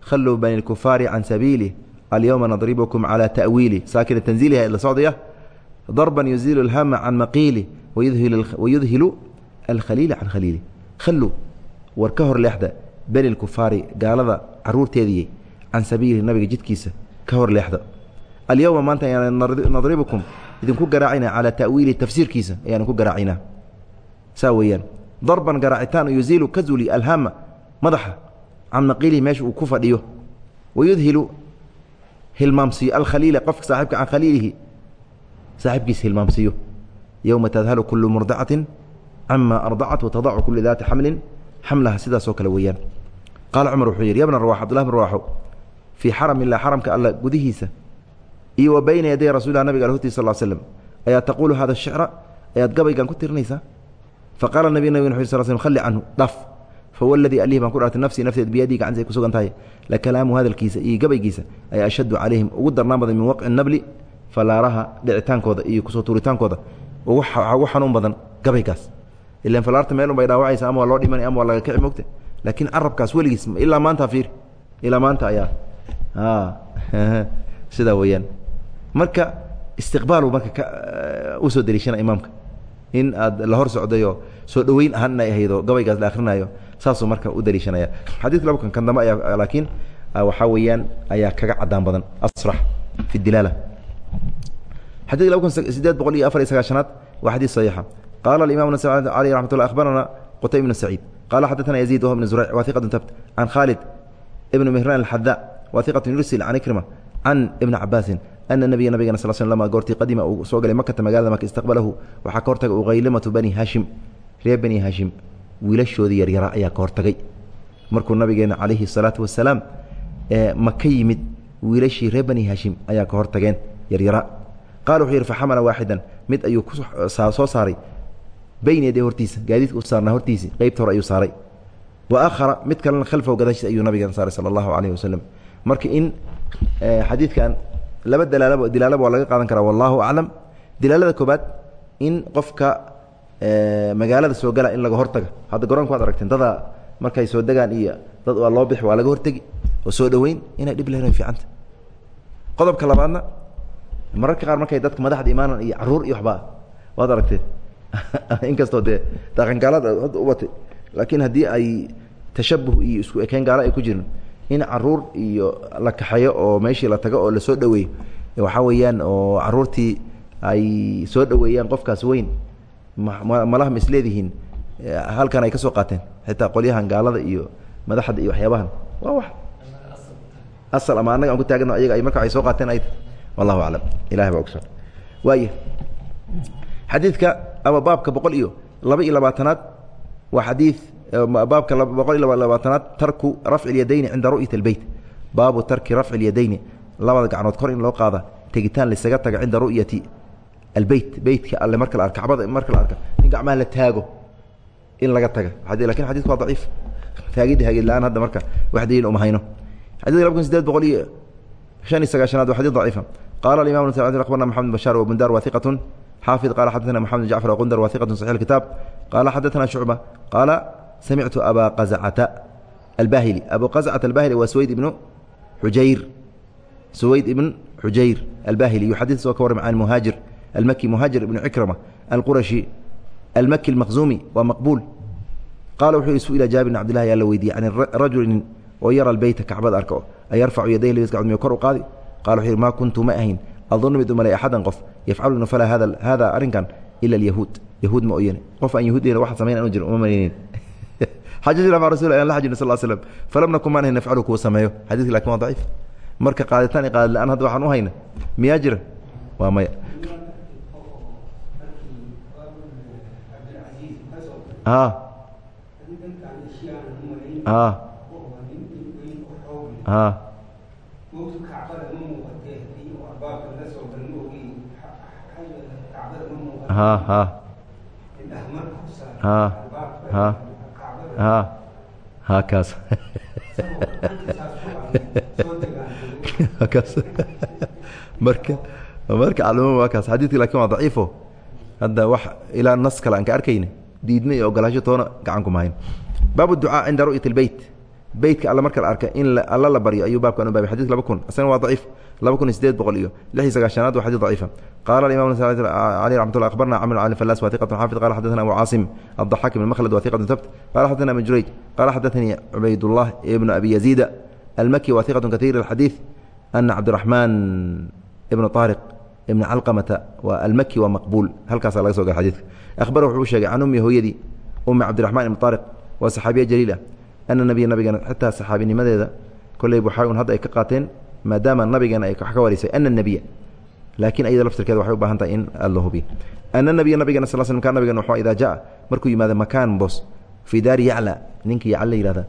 khalluu bani lkufaari can sabiilih alyowma nadribukum calaa ta'wiili saakina tanziiliha la socdaya darban yuziilu alhama can maqiili wayudhilu alkhaliila can khaliili khalluu war ka hor leexda beni lkufaari gaalada caruurteedii can sabiili nabiga jidkiisa ka hor leexda. Alyowma maanta ayaan nadribukum idinku garaacayna calaa ta'wiili tafsiirkiisa ayaanu ku garaacaynaa saa weeyaan darban garaacitaan yuziilu ka zuli alhama madaxa can maqiilihi meesha uu ku fadhiyo. Wayudhilu hilmaamsiyo alkhaliila qofka saaxibka can khaliilihi saaxibkiisa hilmaamsiyo yowma tadhalu kulu murdacatin cama ardacat watadacu kulu daati xamlin xamlaha sidaasoo kale weeyaan. Qaala cumar wuxuu yidhi yabna rawax abdullahi bn rawaxo fii xaram illah xaramka alla gudihiisa iyo wa bayna yaday rasulilah nabiga alhuti sal slm ayaa taquulu hada shicra ayaad gabaygan ku tirinaysaa? Faqaala nabiy nabig wuxu sl slm khalli canhu dhaf. Fawladii alihi baan ku dhaartay nafsii nafteed biyadii gacantiisa ay ku sugan tahay. La kalaamu hadalkiisa iyo gabaygiisa ayaa ashaddu calayhim ugu darnaan badan min waqci nabli falaaraha dhicitaankooda iyo ku soo tuuritaankooda ugu xanuun badan gabaygaas ilan falaarta meelun bay dhaawacaysa ama waa loo dhimanay ama waa laga kici mogta laakiin carabkaas weligiis ilaa maanta fiir ilaa maanta ayaa sidaa weeyaan marka istiqbaalu marka u soo deliishana imaamka in aad la hor socdayo soo dhoweyn ahaan inay ahaydo gabaygaas la akrinayo saasuu marka u daliishanaya xadiidka laba kan kan dambe ayaa laakiin waxaa weeyaan ayaa kaga cadaan badan asrax fi dilaala xadidka laba kun sideed boqol iyo afar iyo sagaashanaad waa xadiid saxiixa qaala alimam nas aleyh raxmat ullah akhbarana qutayb ibnu saciid qaala xadaثana yaziid wah bn zurayc wa iqatu tabt can khaalid ibn mihran alxada wa iqatu yursil can ikrima can ibni cabaasin ana nabiya nabigana sal sl lama goortii qadima uu soo galay makata magaalada maka istaqbalahu waxaa ka hortagay ukhaylimatu bani haashim reer bani haashim wiilashoodii yaryara ayaa ka hortagay markuu nabigeena calayhi salaatu wasalaam maka yimid wiilashii reer bani haashim ayaa ka hortageen yaryara qaala wuxuu yidhi faxamala waaxidan mid ayuu ku soo saaray bayna yaday hortiisa gaadiidka u saarnaa hortiisii qeybta hore ayuu saaray. Wa akhara mid kalena khalfahu gadaashiis ayuu nabigeena saaray sala allahu calayhi wasalam marka in xadiidkan laba dalaalaba dilaalaba waa laga qaadan karaa wallahu aclam. Dilaalada koobaad in qofka magaalada soo gala in laga hortaga hadda garoonka waad aragteen dadaa markay soo degaan iyo dad waa loo bixi waa laga hortegi oo soo dhoweyn inay dhib lehen fiicanta. Qodobka labaadna mararka qaar markay dadka madaxda imaanan iyo carruur iyo waxba waad aragteen <laughs> inkastoo dee dhaqangaalada hadda u batay laakiin haddii ay tashabuh iyo isku ekeen gaalo ay ku jirin in carruur iyo la kaxeeyo oo meeshii la tago oo la soo dhoweeyo waxaa weeyaan oo caruurtii ay soo dhoweeyaan qofkaas weyn malaha ma isleedihiin halkan ay ka soo qaateen xitaa qolyahan gaalada iyo madaxda iyo waxyaabahan. Waa wax. Asal ama annaga aan ku taagano ayaga ay marka ay soo qaateen ay wallahu aclam ilahi baa ogsoon waaya xadiidka ama baabka boqol iyo laba iyo labaatanaad waa xadiid baabka boqol iyo labaatanaad tarku rafci اlyadayni cinda ru'yat اlbeyt baabu tarki rafci اlyadayni labada gacnood kor in loo qaada tegitaan laisaga taga cinda ru'yati albeyt beytka alle marka la arka kacbada marka la arka in gacmaha la taago in laga taga lakin xadidku waa daciif taagidda hagid la-aan hadda marka wax daliil uma hayno xadidka laba kun sideed boqol iyo شhan iyo sagaashanaad wa xadيث ضaciifa qala الimam أخbarna mحamed bشhاr وbundar wa ثiqaة xaafid qala xadana mxamed jacfar aqundar wa iqatu saxi kitaab qaala xadana shucba qaala samictu abaa qazcata albahili abu qazcata albahili waa sweyd ibnu xujayr suweyd ibn xujayr albahili yuxadis soo ka warram can muhaajir almaki muhaajir ibnu cikrama alqurashi almaki almaqzuumi waa maqbuul qaala wuxuu isu ilaa jaabirin cabdillahi yaa la weydiiyey can rajul nin oo yara albeyta kacbada arka o ay yarfacu yadayh labis gacd miyo kor u qaadi qala wuxuu yidhi maa kuntu ma ahayn adunnu mid u malay axadan qof yafcalu inu falaa hada hada arrinkan ila alyahuud yahuud ma oyane qof aan yahuudina waxaad samayn anu jirin uma malaynin xajajna maca rasul an la xajina sal slam falam nakun maan hayn nafcalu kuwa sameeyo xadidka laakiin waa daciif marka qaaditaan i qaadi la'aan hadda waxaan u hayna miyaa jira waa maya a a a ha ha. Ha ha. Ha. Ha kaas. Kaas. Marka marka calimo waa kaas. Xadiidka laakiin waa daciifo. Hadda wax ilaa nas kale aan ka arkayna diidma iyo ogolaasho toona gacan kuma hayn baabu ducaa cinda ru'yat اlbeyt beytka alla marka la arka in alla la baryo ayuu baabkan u baabay xadidka laba kun. Asagana waa daciif laba kun iyo sideed boqol iyo lix iyo sagaashanaad waa xadii daciifa. Qaala imam ali ramat lla abarna camr ali falas wa iqatun xafid qala xadana abu caasim addaxaak ibn makhlad wa iqatun tabt qala xadana ibn jurayj qala xadanii cubaydullah ibnu abi yaziida almaki wa iqatun katiir alxadiid ana cabdiraxmaan ibnu taariq ibna calqamata waa almaki waa maqbuul. Halkaasaa laga soo gara xadiidka. Ahbara wuxuu sheegay can ummi hooyadii ummi cabdiraxmaan ibnu taariq waa saxaabiya jaliil ah ana nabiya nabigan xitaa saxaabinimadeeda koley buxaa-un hadda ay ka qaateen maadaama nabigeena ay wax ka warisay ana nebiya laakiin ayada laftirkeeda waxay u baahan tahay in loo hubiyo. Ana nabiya nabigeena sal slm ka nabigeena wuxuu idaa jaa markuu yimaado makaan bos fii daari yacla ninka yacla la yihahda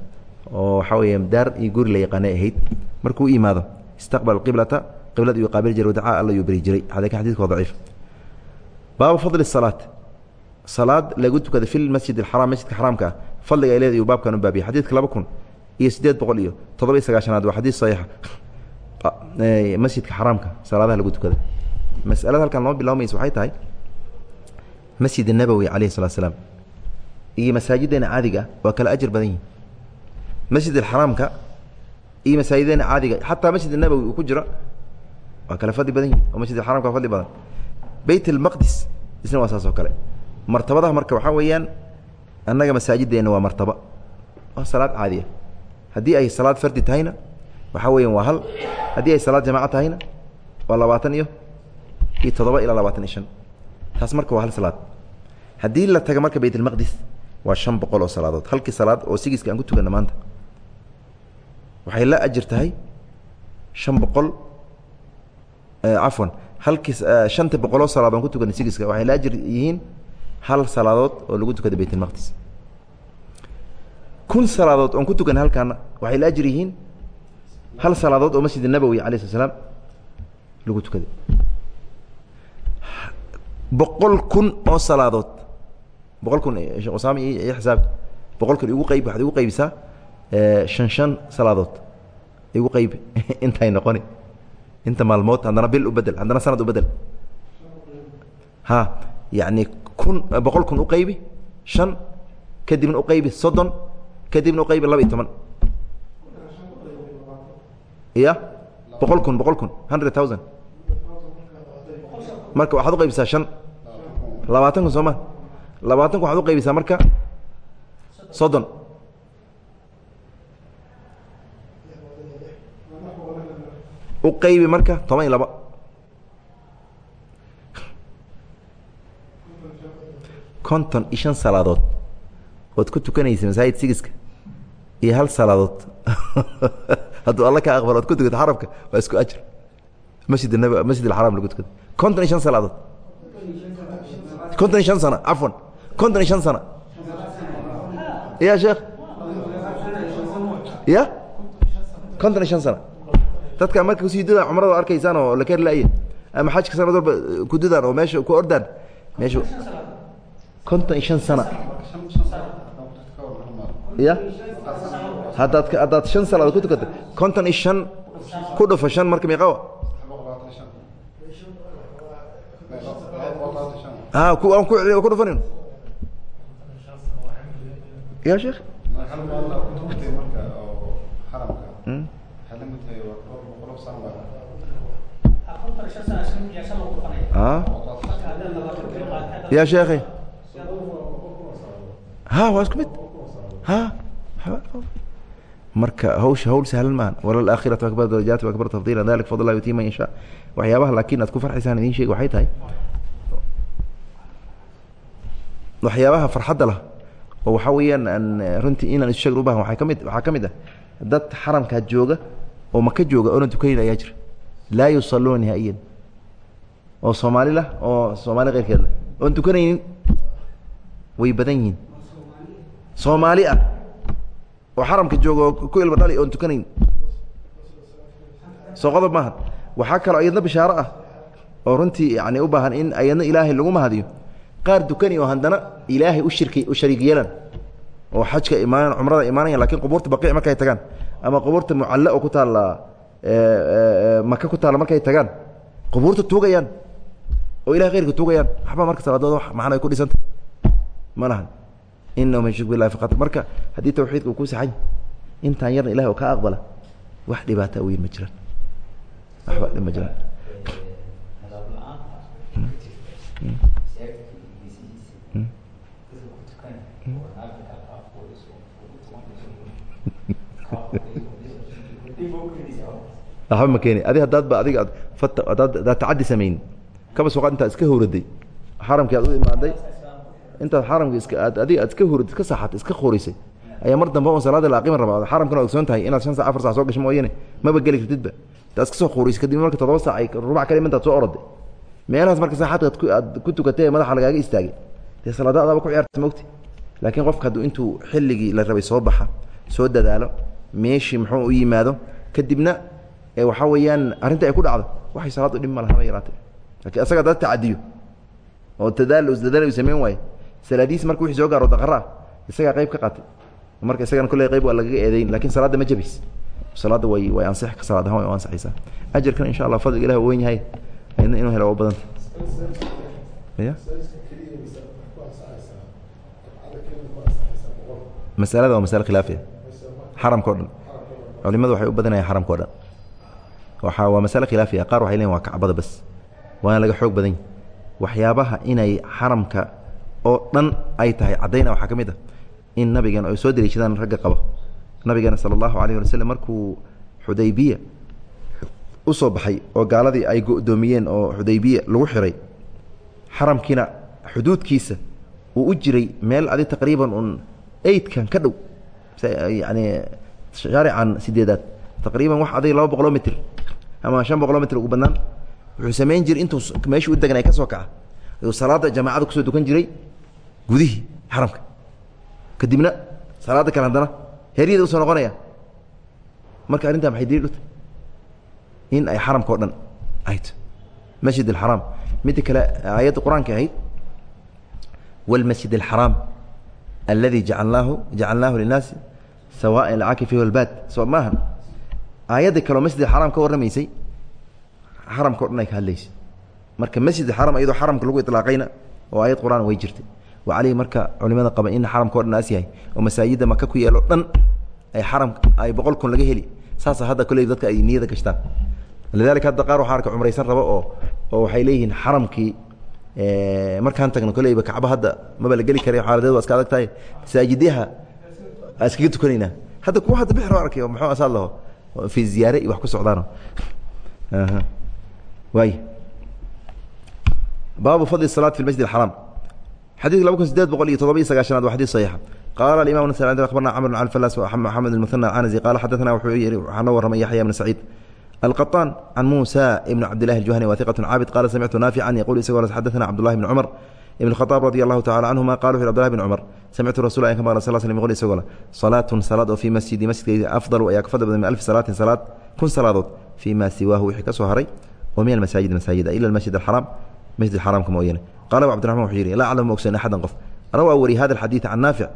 oo waxaa weeye daar iyo guri la yaqaanay ahayd markuu yimaado istaqbal qiblata qiblada iyuu qaabili jiray wadacaa alla yuu beri jiray. Lakin xadidka waa daciif. Baabu fadli salaat. Salaad lagu tukada fi masjid اxaram masjidka xaraamka ah. Fadliga ay leedahay uu baabkan u baabiyay xadiidka laba kun iyo siddeed boqol iyo toddoba iyo sagaashanaad waa xadiis saxiixa masjidka xaraamka salaadaha lagu tukada masalada halkan lama bilaabayso waxay tahay masjid nabowi alayh salatu slaam iyo masaajideena caadiga ah waa kala ajir badan yihiin masjid axaraamka iyo masaajideena caadiga xataa masjid nabowi uu ku jiro waa kala fadli badan yihiin oo masjid xaramka waa fadli badan. Beyt almaqdis isna waa saas oo kale. Martabadaha marka waxaa weeyaan annaga masaajideena waa martaba waa salaad caadi ah. Haddii ay salaad fardi tahayna waxaa weeyaan waa hal. Haddii ay salaad jamaca tahayna waa labaatan iyo iyo toddoba ilaa labaatan iyo shan. Taas marka waa hal salaad. Haddii la taga marka baytulmaqdis waa shan boqol oo salaadood. Halkii salaad oo sigiska aan ku tukanna maanta. Waxay la ajir tahay shan boqol cafwan halkii shanta boqoloo salaad aan ku tukanna sigiska waxay la ajir yihiin hal salaadood oo lagu tukada baytulmaqdis kun salaadood oon ku tukanay halkaana waxay la ajir yihiin hal salaadood oo masjid nabowi alay slat slaam lagu tukaday boqol kun oo salaadood. Boqol kun shekh usaama iyo xisaab. Boqol kun igu qayb waxaad igu qaybisaa shan shan salaadood. Igu qaybi <laughs> intay noqoni. Inta maalmood haddana bil u bedel haddana sanad u bedel ha yacni kun boqol kun u qaybi shan kadibna u qaybi soddon kadibna u qaybi laba iyo toban ya boqol kun boqol kun. Hundred thousand. Marka waxaad u qaybisaa shan. Labaatan kun soo ma. Labaatan kun waxaad u qaybisaa marka soddon. U qaybi marka toban iyo laba. Konton iyo shan salaadood. Ood ku tukanaysa masaajid sigiska. Iyo hal salaadood <laughs> hadduu alla ka aqbal ood ku tukato xarabka waa isku ajr. Masjid alxaram lagu tukado konton iyo shan salaadood konton iyo shan sana cafwan konton iyo shan sana ya sheekh ya konton iyo shan sana dadka marka ku sii dudaan cumrada arkaysaan oo lakar laya ama xajka sanad walba ku dudaan oo meesha ku ordaan meesha konton iyo shan sana ya haddaad haddaad shan salaadood ku tukato konton iyo shan ku dhufo shan marka miiqawa a ku aan ku celiy ku dhufanin ya sheekh? Ya sheekhi ha waa isku mid. Ha marka hawsha hawl sahlan maaha walalaakhiratu akbar darajaati akbar tafdiila. Dalik fadl lah yutii man yashaa waxyaabaha laakiin aad ku farxaysaan idiin sheeg waxay tahay. Waxyaabaha farxadda lah oo waxaa weeyaan aan runtii inaan isu sheegn u baahan waay ka mid waxaa ka mid ah dad xaramkaa jooga oo maka jooga oonan tukanayn ayaa jira. Laa yusaluuna nihaa'iyan oo soomaali lah oo soomaali keyrkeed lah. Oon tukanaynin way badan yihiin. Soomaali ah oo xaramka jooga oo ku ilma dhali oon tukanayn. Soo qodob maaha waxaa kaloo ayadna bishaaro ah oo runtii yani u baahan in ayadna ilaahay lagu mahadiyo. Qaar dukani oo haddana ilaahay u shirki u shariig yeelan oo xajka imaan cumrada imaanaya laakiin qubuurta baqiic markay tagaan ama qubuurta mucalla oo ku taalla maka ku taalla markay tagaan qubuurta tuugayaan oo ilahay khayrka tuugayaan. Waxba marka salaadooda macna ay ku dhisanta ma lahan inahu man yushrik billahi faqad marka haddii tawxiidka uu ku saxan intaan yarna ilahay oo ka aqbala wax dhibaata weyn ma jiraan waxba dhib ma jiraan waxba ma keeni adi haddaad ba adiga ad adaad adaad tacaddi samaynin kaba soo qaad intaad iska howraday xaramkii aad u imaaday intaad xaramka adiga aad iska howraday iska saxatay iska khoorisay ayaa mar dambe on salaada la aqimi rabaa xaramkana ogsoon tahay inaad shan sac afar sac soo gasho mooyane maba geli kartidba. Intaad iska soo kadib marka toddoba sac ay rubac kale intaad soo oroday meelahaas marka saaxadka ad ku aad ku tukatay madaxa lagaaga istaagay. Dee salaada adaaba ku ciyaarta mogti laakiin qofka hadduu intuu xilligii la rabay soo baxa soo dadaalo meeshii muxuu u yimaado kadibna waxaa weeyaan arrinta ay ku dhacdo waxay salaadu dhib ma laha ma yaraatay lakiin asaga dad tacadiyo oo dadaal dadaal u waaye salaadiis marka wixii soo gaaro daqara isagaa qayb ka qaatay. Marka isagana kolley qayb waa lagaga eedeyn laakiin salaadda ma jabays salaadda way way ansix ka salaad ahaan way u ansaxaysaa ajarkana insha allah fadliga ilah weyn yahay inuu helo waa badanta ya masalada waa masale khilaafiya xaramka o dhan. Culimadu waxay u badanayaan xaramka o dhan. Waa waa masale khilaafiya qaar waxay leeyiin waa kacbada bas. Waana laga xoog badan waxyaabaha inay xaramka oo dhan ay tahay caddayna waxaa ka mid ah in nabigeena ay soo dariishadaan ragga qaba nabigeena sala allahu alayh wala markuu xudaybiya u soo baxay oo gaaladii ay go'doomiyeen oo xudaybiya lagu xiray xaramkiina xuduudkiisa uu u jiray meel adi taqriiban un eydkan ka dhow yani shaarican sideedaad taqriiban wax adig laba boqoloo mitr ama shan boqoloo mitr ugu badnaan. Wuxuu samayn jiray intuu meeshii u deganay ka soo kaca. Ayuu salaadda jamaacada ku soo dukan jiray gudihii xaramka kadibna salaadda kale haddana heryada u soo noqonaya. Marka arrintaa maxay daliil u tahay? In ay xaramka o dhan ayto masjid alxaraam midda kale aayadda qur'aanka ahayd wاlmasjid alxaraam aladi jacalnaahu jacalnaahu linaasi sawaa alcaakifi walbaad soo maaha aayadda kaleo masjid alxaraam ka warramaysay xaramka o dhan ay ka hadlaysay. Marka masjid alxaram iyadoo xaramka lagu ilaaqayna oo aayad qur'aan way jirtay wa caleyhi marka culimada qaba in xaramka o dhan aas yahay oo masaajidda maka ku yeelo dhan ay xaramka ay boqol kun laga heli saasa hadda kolley dadka ay niyada gashtaan. Lidalika hadda qaar waxaa arka cumraysan rabo oo oo waxay leeyihiin xaramkii markaan tagno kolleyba kacba hadda maba la geli kara xaaladeed waa iska adag tahay. Masaajidyaha aa iskaga tukanaynaa hadda kuwa hadda bixir arkay oo muxuu asaad laho? Fi ziyaare iyo wax ku socdaano. Waay. Baabu fadli salaat fi masjid alxaraam xadidka laba kun sideed boqol iyo todoba iyo sagaashanaad waa xadid saxiixa. Qaala alimam nasr candi akhbarna camr bn alfalas axamed almuhana alcanasi qaala xaddatana wuxuu yihi waxaa noo warramay yaxya bn saciid alqaطaan can muusa ibn cabdillahi aljuhani wa hiqat caabid qala samictu naafican yaquul isagoo xaddatana cabdullahi bn cumar ibn khaaab radi allahu tacala canhuma qala wuxu uhi abdullahi bn cumar samictu rasula an ka maqla sal sl qol isagoo le salaatun salaad oo fii masjidi masjidkayga afdalu ayaa ka fadli badan min alfi salaatin salaad kun salaadood fii ma siwaahu wixii ka soo haray oo min almasaajid masaajida ila masjid alxaraam masjid xaramka mooyane qال أبو عبدالرحمن وxuu yihi لا أعلم ma ogsan أحدا qof rawى wari hada الحadيث عن نافع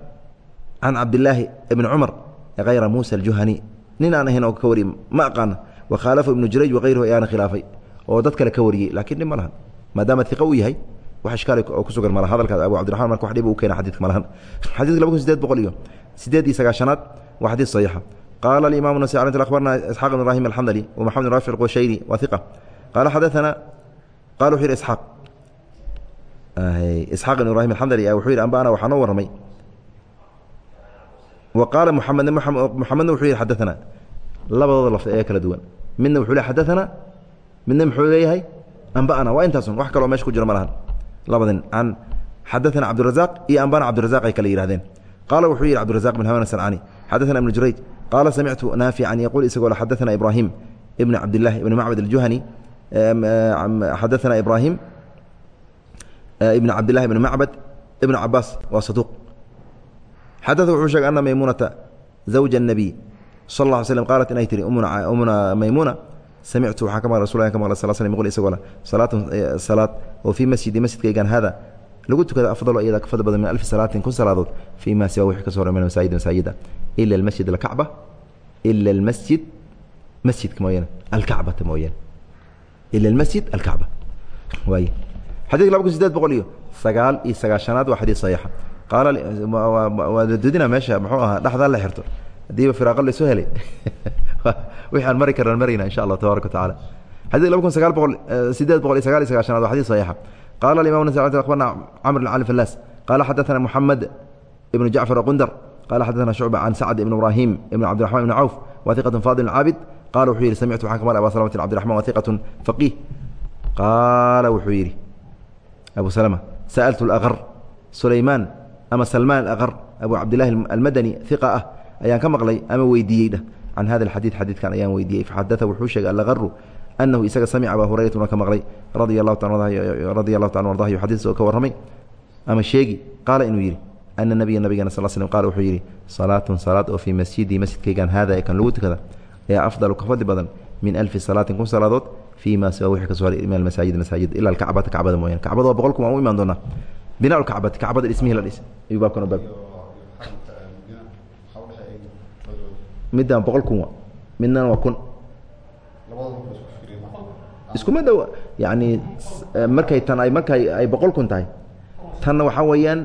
عن cabداللaahi بن cمر غayra موسى الجuهني nin aan ahayn oo ka wari ma aqaana wkhaalafu ibnu jurayj wakayruhu ayaana khilaafay oo dad kale ka wariyey lakin dhib ma lahan maadaama iqa uu yahay wax ishkaali oo ku sugan malaha hadalkaas abu cabdiraxman marka wax dhib u keena xadidka malahan xadidka laba kun sideed boqol iyo sideed iyo sagaashanaad waa xadiid saxiixa qaala alimamu nasi alint akhbarna isxaaq ibn ibrahim alxandali wa maxamed ibn rafic alqushayri wa hiqa qaala xadathana qala wuxuu yihi isxaaq isxaaq ibn ibrahim alxandali wuxuu yihi ambana waxaa noo warramay. Wa qaala muxamed muxamedna wuxuu yihi xadathana labadooda lafdi ayaa kala duwan. Midna wuxuu le xadaana midna muxuu leeyahay ambana waa intaasun wax kaloo meesha ku jira ma lahan. Labadin can xadaana cabdirazaq iyo ambana cabdirazaq ay kale yihahdeen qaala wuxuu yihi cabdirazaq bin haman asancani xadaana ibnu jurayj. Qaala samictu naafican yaquul isagoo le xadaana ibraahim ibn cabdillahi ibn macbad aljuhani xadaana ibraahim ibn cabdillahi ibn macbad ibn cabaas waa saduuq xadaa wuxuu sheegay ana maymunata zawja الnabiy sal ly slm qaalat inay tihi umuna maymuuna samictu waxaa ka maqlay rasul ka maqlay sal slm qul isagoo le salaatun salaad oo fii masjidi masjidkaygan hada lagu tukada afdalo iyada ka fadli badan min alfi salaatin kun salaadood fii ma siwa wixii ka so min masaajid masaajida ila almasjid alkacba ila almasjid masjidka mooyaane alkacbata mooyaane ila almasjid alkacba. Waay xadidka laba kun sideed boqol iyo sagaal iyo sagaashanaad waa xadiid saxiixa. Qaala waa ladudina meesha muxuu ahaa dhexdaa la xirto. Hadiiba firaaqa la soo helay <laughs> wixi aan mari karnaan marayna insha allah tabaraka watacaala xadid laba kun sagaal boqol sideed boqol iyo sagaal iyo sagaashanaad waa xadid saxiixa. Qaala alimam nas akhbarna camr bn cali fallaas qaala xadathana moxamed ibnu jacfar qundar qala xadathana shucba can sacd ibn ibrahim ibn cabdiraxman ibn cawf wa hiqatun fadil caabid qala wuxuu yihi samictu waxaan ka maqlay aba salamati cabdiraxman wa hiqatun faqiih. Qaala wuxuu yidhi abu salama sa'altu alaqar sulaymaan ama salmaan alaqar abu cabdillahi almadani hiqa ah ayaan ka maqlay ama weydiiyey dheh can hada alxadiid xadiidkan ayaan weydiiyey. Faxadaa wuxuu sheegay alaqaru anahu isaga samica abaa hurayratuna ka maqlay radia allahu taala ardahi xadiis oo ka warramay ama sheegi qaala inuu yidhi ana nabiya nabigana sal slm qala wuxuu yidhi salaatun salaad oo fii masjidii masjidkaygan haada ee kan lagu tukada ayaa afdalu ka fadli badan min alfi salaatin kun salaadood fii ma siwa wixii ka soo haray min almasaajid masaajid ila alkacbata kacbada mooyane kacbada waa boqol kun waan u imaan doonaa binaa kacbati kacbada dhismihii la dhis ayuu baabkan baab middan boqol kun wa midnana waa kun iskuma dhow yani markay tan ay markay ay boqol kun tahay tanna waxaa weeyaan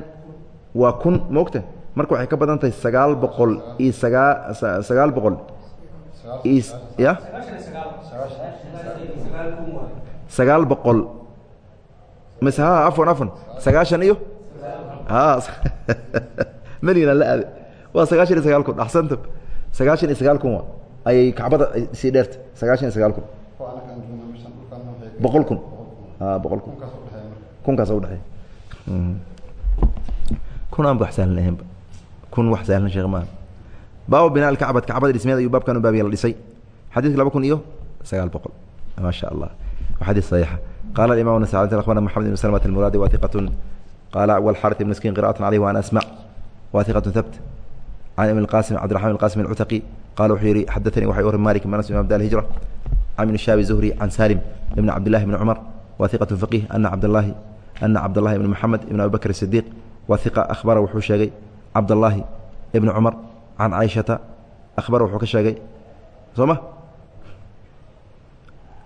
waa kun maogta marka waxay ka badan tahay sagaal boqol iyo sagaa sagaal boqol ya sagaal boqol. Mise afan afan sagaashan iyo? A <laughs> melina la aade waa sagaashan iyo sagaal kun. Axsanta sagaashan iyo sagaal kun wa ayay kacbada sii dheerta sagaashan iyo sagaal kun. Boqol kun. Boqol kun. Kunkaas udhexeey kun aan wax sahlan ahaynba kun wax sahlan sheekh maaha baabu binaa alkacbad kacbada dhismeed ayuu baabkan u baabiya la dhisay. Xadiidka laba kun iyo sagaal boqol ma sha allah. Waa xadiis saxiixa qala imam nas akhbarna maxamed ibn slmt almuraadi wa iqatun qala wlxarit ibn skin qira'at caleyh wa an asmac wa iqatu habt can ibn qasim cabdiraxman qasim alcutaqi qala wuxuu yihi xadaanii waxay urin malik ibn anas imam dar hijra can ibn shaabi zuhri can salim ibn cabdillahi ibn cumar wa iqatu faqih ana cabdllahi ana cabdallahi ibn maxamed ibn abi bakr sidiq wa iqa ahbara wuxuu sheegay cabdallaahi ibn cumar can caaishata ahbara wuxuu ka sheegay soo ma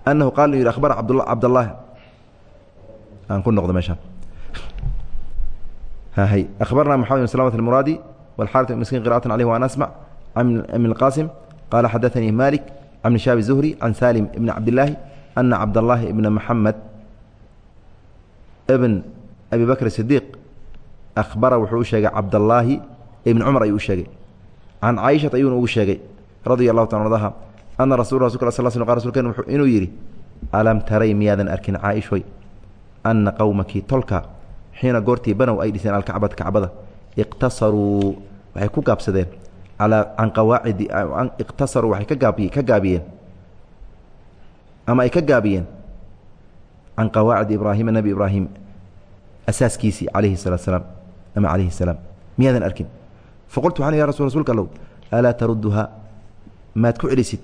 anahu qaal yidhi ahbara cabdallaahi aan ku noqdo meeshaan hay akhbarna maxamed bn slamt almuraadi wاlxarit ibn miskin qira'atan alيh waan asmع can ibn اlqasim qala xadaثanii malik can ibn shaabi zuhri can salim ibn cabdillaahi ana cabdallaahi ibna maxamed ibn abi bakr sidiiq ahbara wuxuu u sheegay cabdallaahi ibn cumar ayuu u sheegay can caaishata ayuuna ugu sheegay radia allahu taala ardaha ana rasul rasulka sl sl qa rsulken inuu yidhi alam taray miyaadan arkin caaishoy ana qowmakii tolka xiina goortii banow ay dhiseen alkacbad kacbada iqtasaruu waxay ku gaabsadeen alaa can qawaacidi iqtasaruu waxay ka gaabi ka gaabiyeen ama ay ka gaabiyeen can qawaacidi ibraahima nebi ibraahim asaaskiisii calayhi salaatu salaam ama calayhi salaam miyaadan arkin faqultu waxaan ya rasul rsulka allow alaa tarudduhaa maad ku celisid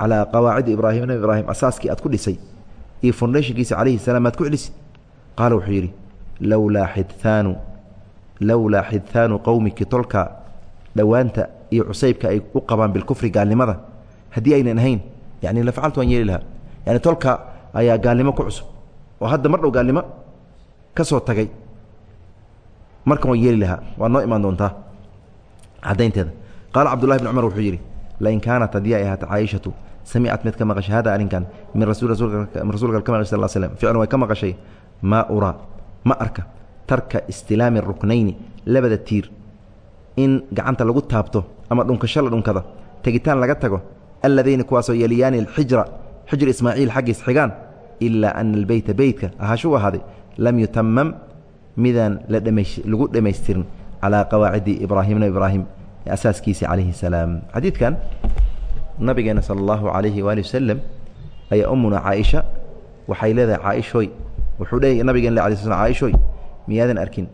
calaa qawaacidi ibraahima nebi ibraahim asaaskii aad ku dhisay iyo foundationkiisa calayhi salaam maad ku celisid qaala wuxuu yidhi lowlaa xidhaanu lowlaa xidhaanu qowmiki tolka dhowaanta iyo cusaybka ay u qabaan bilkufri gaalnimada haddii aynan ahayn yani lafacaltu waan yeeli lahaa yani tolka ayaa gaalnimo ku cusub oo hadda mar dhow gaalnimo ka soo tagay markan waan yeeli lahaa waa noo imaan doontaa caddaynteeda. Qaala cabdullahi bn cumar wuxuu yidhi lain kaanat haddii ay ahaata caaishatu samicat mid ka maqashay hada arrinkan min rasuulka ka maqashay sal slm ficlan way ka maqashay. Maa uraa ma arka. Tarka istilaami ruknayni labada tiir. In gacanta lagu taabto ama dhunkasho la dhunkada tegitaan laga tago alladayni kuwaasoo yaliyaani alxijra xijr ismaaciil xaggiis xigaan ilaa ana albeyta beytka ahaashuu ahaaday lam yutamam midaan lagu dhammaystirin calaa qawaacidi ibraahim nabi ibraahim asaaskiisii calayhi salaam xadiidkan nabigeena sala allahu calayhi waali wasalam ayaa ummuna caaisha waxay leedahay caaishoy wuxuu leeyahy nabigeen le alay sl caaishoy miyaadan arkin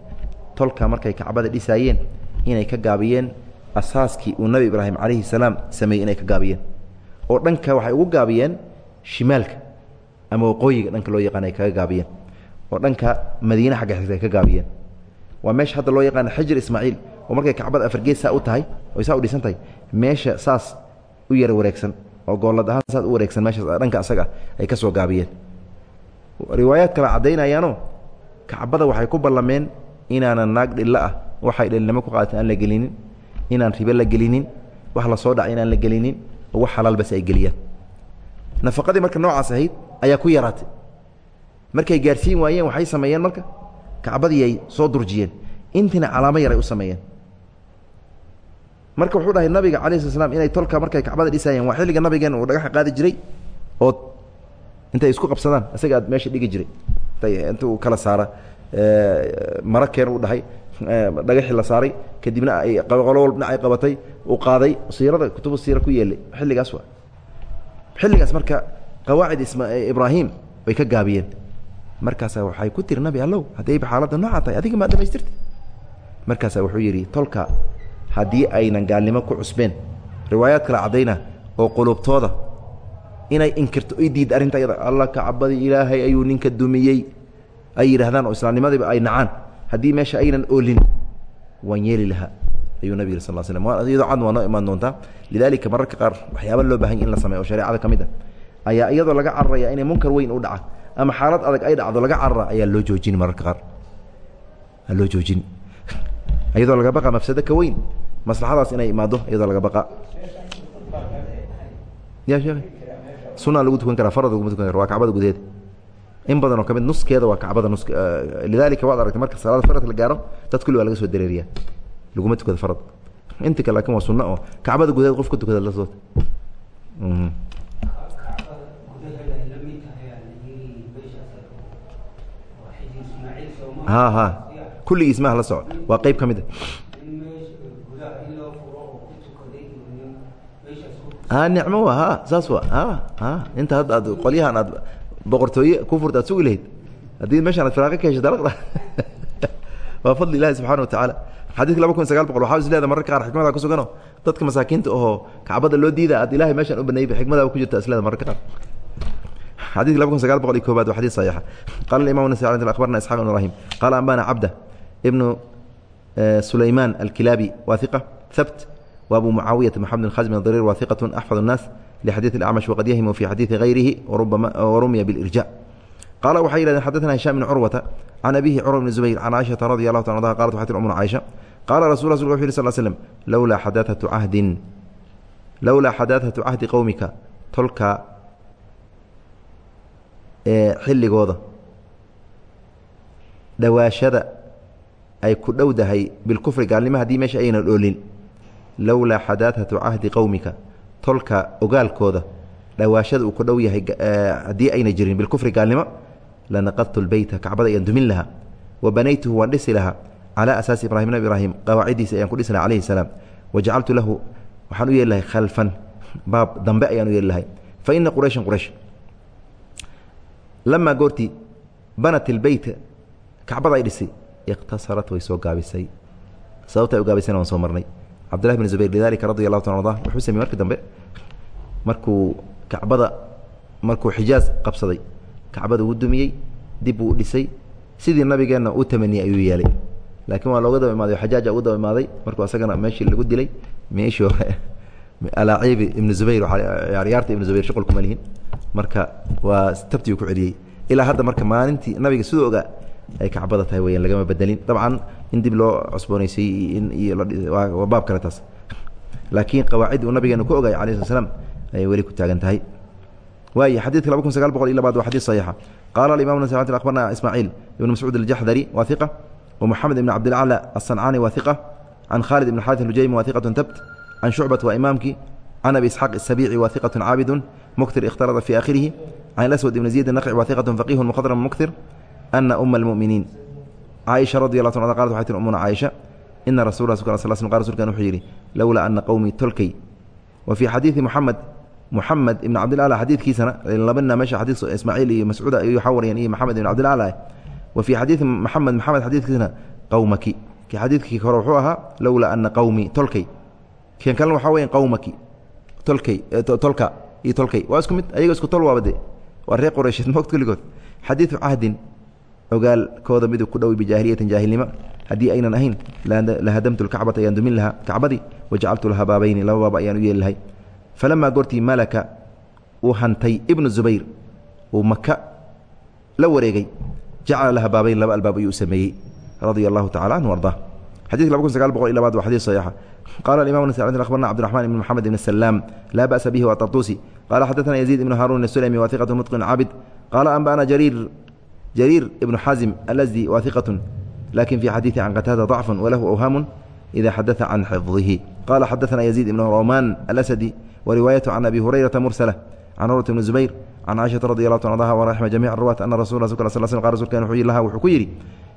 tolka markay kacbada dhisaayeen inay ka gaabiyeen asaaskii uu nebi ibraahim calayhi salaam sameeyey inay ka gaabiyeen oo dhanka waxay ugu gaabiyeen shimaalka ama waqooyiga dhanka loo yaqaan ay kaga gaabiyeen oo dhanka madiine xagga xigta ay ka gaabiyeen waa meesha hadda loo yaqaana xijir ismaaciil oo markay kacbada afargees saa u tahay oy saa u dhisan tahay meesha saas u yara wareegsan oo goolad ahaan saas u wareegsan meeshaas dhanka asaga ay ka gaabiyeen. Riwaayaad kale caddaynayaanoo kacbada waxay ku ballameen inaanan naag dhilla ah waxay dhilnimo ku qaadata aan la gelinin inaan ribe la gelinin wax la soo dhacay inaan la gelinin oo wax xalaal bas ay geliyaan. Nafaqadii marka noocaas ahayd ayaa ku yaraatay. Markay gaarsiin waayeen waxay sameeyeen marka kacbadii ay soo durjiyeen. Intiina calaamo yaray u sameeyeen. Marka wuxuu dhahay nabiga calayi sla slam inay tolka markay kacbada dhisaayeen waa xilliga nabigeen uu dhagaxa qaadi jiray oo intay isku qabsadaan isaga aad meesha dhigi jiray. Inta uu kala saara mara keen uu dhahay dhagaxii la saaray kadibna ay qolo walba dhinac ay qabatay uu qaaday siirada kutubu siira ku yeelay. Xilligaas waa. Xilligaas marka qawaacid isma ibraahim way ka gaabiyeen markaasaa waxay ku tiri nabi allow haddayba xaaladda noocaa tahay adiga maa dhamaystirta markaasaa wuxuu yidhi tolka haddii aynan gaalnimo ku cusbeen riwaayaad kale caddayna oo qulubtooda inay inkirto ay diid arrinta yada alla kacbadii ilaahay ayuu ninka dumiyey. Ay yidhaahdaan oo islaamnimadiiba ay nacaan haddii meesha aynan oolin waan yeeli lahaa ayuu nabig yiri sal l slm iyadoo cad waa noo imaan doontaa. Lidalika mararka qaar waxyaaba loo baahan in la sameyo oo shareecada ka mid a ayaa iyadoo laga cararaya inay munkar weyn u dhaca ama xaalad adag ay dhacdo laga carara ayaa loo joojini mararka qaar. Aa loo joojini iyadoo laga baqa mafsado ka weyn maslaxadaas inay imaado iyadoo laga baqa. Ya sheekh sunaa lagu tukan karaa farad laguma tukan kara waa kacbada gudaheeda in badan oo ka mid nuskeeda waa kacbada nus lidalika waad aragtay marka salaada faradka la gaaro dad kulli waa laga soo dareeriyaa. Laguma tukado farad. Inta kale laakiin waa sunno oo kacbada gudaheed qof ka tukada la soo kulligiis maha la soco waa qeyb ka mid a nicmo wa ha. Saas wa inta hadda aad qolyahan aad boqortooye ku furta ad sugi lahayd. Haddii meeshaan ad firaaqa ka hesho dalaqda <laughs> waa fadli ilahi subxana wa tacaala xadidka laba kun sagaal boqol waxaa is leeda mararka qaar xikmada ku sugano. Dadka masaakiinta ahoo kacbada loo diida aad ilahay meeshaan u baneeyba xikmadaaba ku jirta isleeda mararka qaar xadidka laba kun sagaal boqol iyo koobaad waa xadid saxiixa qala imam nasai al akhbarna isxaq ibn ibrahim qala ambana cabda ibnu sulayman alkilaabi waa hiqa thabt وأbو معاaوية محمد بن خزم الضرير wa ثقة أحفظ الناس لxadيiث الأعمش وqad yهم في xadيiثi غayrihi وrumya بالإرجاء qال waxay yihahdeen xadثna هiشام بن cروة عن أبيه cروة بن زبير عن عائشhaةa رضي الله تعالى عنها قالت waxay tir أمna عائشة qاla رsuل رsul وxu yhi صل سلم lowlaa xadاثة عهdi lowlaa xadاثaةu cahdi qowmika tolka ee xilligooda dhawaashada ay ku dhowdahay bilkufri gaalnimo haddii meesha aynan oolin. Lowlaa xadaaثatu cahdi qowmika tolka ogaalkooda dhawaashada uu ku dhow yahay haddii ayna jirin bilkufri gaalnimo lanaqadtu lbeyta kacbada ayaan dumin lahaa. Wa banaytuhu waan dhisi lahaa. Calaa asaasi ibrahim nabi ibraahim qawaaciddiisa ayaan ku dhisi laha alayhi salaam. Wajacaltu lahu waxaan u yeeli lahay khalfan baab dambe ayaan u yeeli lahay fa ina qurayshan quraysh lamaa goortii banat ilbeyta kacbada ay dhisay iqtasarat way soo gaabisay. Sababta u gaabisayna waan soo marnay. Cabdulahi bn zubayr lidalika radi allahu ta arda wuxuu sameyey markii dambe. Markuu kacbada markuu xijaaz qabsaday kacbada uu dumiyey dib uu dhisay. Sidii nabigeenna uu tamaniyey ayuu yeelay. Laakiin waa looga daba imaaday xajaaja ugu daba imaaday. Markuu asagana meeshii lagu dilay meeshii <laughs> alaaciib ibn zubayr ciyaaryaarta ibn zubayr shuqul kuma lihin. Marka waa tabtigii ku celiyey. Ilaa hadda marka maalintii nabiga sidoo ogaa ay kacbada tahay weyaan lagama bedelin. Dabcan in dib loo cusboonaysay iniwaa baab kale taas. Laakiin qawaacidda uu nabigeena ku ogay alai sl slam ayay weli ku taagan tahay. Waay xadiidka laba kun sagaal boqol iyo labaad waa xadiid saxiixa. Qaala imam nas abarna ismaaciil ibn mascuud aljaxdari waa iqa wa moxamed ibn cabdilacla asancaani waa iqa can khaalid ibn xarit alhujaymi waa iqatun tabt can shucbat waa imaamkii can abi isxaaq isabiici waa iqatun caabidun muktir ikhtarada fii aakhirihi can laswad ibni ziyadin naqci waa iqatun faqihun mukhadram muktir ana uma almu'miniin caaisha radi allah tn qalat waxay tir ummuna caaisha ina rasul qa rsulkan wuxuu yidhi lowlaa ana qowmii tolkey wa fii xadiidi muxamed muxamed ibn cabdilala xadiidkiisana labana meesha xadiis ismaaciil iyo mascuuda ay waxaa wariyeen iyo maxamed ibn cabdilala wa fii xadiidi maxamed maxamed xadiidkiisana qowmaki ki xadiidkii hore wuxuu ahaa lowlaa ana qowmii tolkey kan kalena waxaa weya qowmaki tolkay tolka iyo tolkay waa isku mid ayaga isku tol waaba de waa reer qoreysheed <laughs> moogta kulligood xadiidu cahdin ogaalkooda miduu ku dhowi bijaahiliyatin jaahilnimo haddii aynan ahayn lahadamtu lkacbata ayaan dumin lahaa kacbadii wajacaltu laha baabayni laba baaba ayaan u yeeli lahay. Falamaa goortii malaka uu hantay ibnu zubayr uu maka la wareegay. Jacala laha baabayn laba albaab ayuu u sameeyey radia allahu tacala anhu arda xadidka laba kun sagaal boqol iyo labaad waa xadid saxiixa qala imam abarna cbdiraxman ibn mxamed ibn salaam laa ba'sa bihi wa tartusi qala xadaثna yaziid ibnu haarun الsulami wa iqat mutqin caabid qala anba'ana jariir jرير بن xازم الأزدي wa ثiqة لكن في xadيiثi عن qتاadة ضعف وlah أwhاm إذا xadث عن xفظه qال xadثna يزيد بن رومان الأسدي ورواية عن أبي هريرة مرسلة عن cروة بن زبير عن cائشhaة رضي الله عنها ورحم جميع الرواة أن رsuل صل ل رsulka وu لha wuxuu ku yidhi